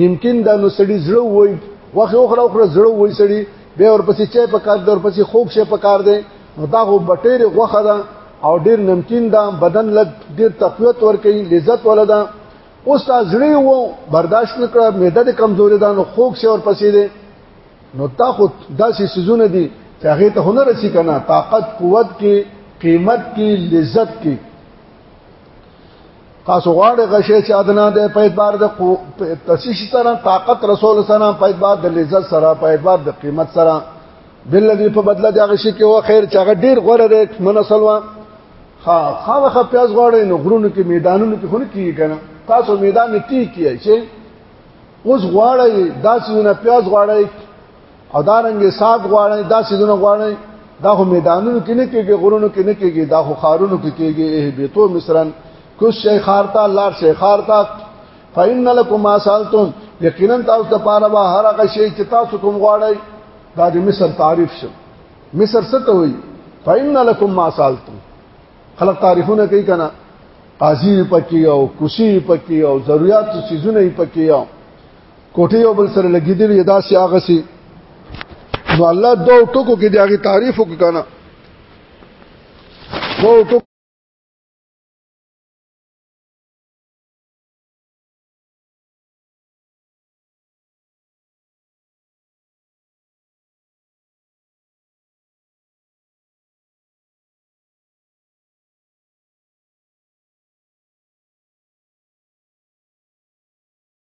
ممکن دا نو سړي زړه وای واخه اوخره اوخره زړه وای سړي به ورپسې چای په کار در پسې خوک شي په کار دی نو دا غو بټېره غوخه ده او ډیر نمکین ده بدن لږ ډیر تقویت ورکي لذت ولدا اوس تا زړه وو برداشت نکړه معده د کمزوري ده نو خوک شي ورپسې دی نو تا خو داسې سيزونه دي چې هغه ته هنر رسی کنه طاقت قوت کې قیمت کې لذت کې تاسو غواړئ غشې چې ادنا ده په اعتبار د تشیش سره طاقت رسول سره په اعتبار د لذت سره په اعتبار د قیمت سره بلذي په بدله د غشې کې و خیر چې هغه ډیر غوړه ده منسلوا ها خامخه پیاز غواړي نو غرونو کې میدانونو کې خونه کیږي کنه تاسو میدان کې کیږي چې اوس غواړي داسونه پیاز غواړي او دا رنګ سات غواړي دا سيزونه غواړي دا خو میدانونو کې نه کېږي غرونو کې نه کېږي دا خو خارونو کې کېږي اه بیتو مصرن کوش شي خارتا لار شي خارتا فإن لكم ما سالتم یقینا تاسو ته پاره به هر هغه شی چې تاسو کوم غواړئ دا د مصر تعریف شو مصر څه ته وایي فإن لكم ما سالتم خلق تعریفونه کوي کنه قاضي پکې او کوشي پکې او ضرورت سيزونه پکې او کوټه یو بل سره لګیدلی دا سی هغه سی نو الله دوه ټکو کې دغه تعریف وکړه دوه ټکو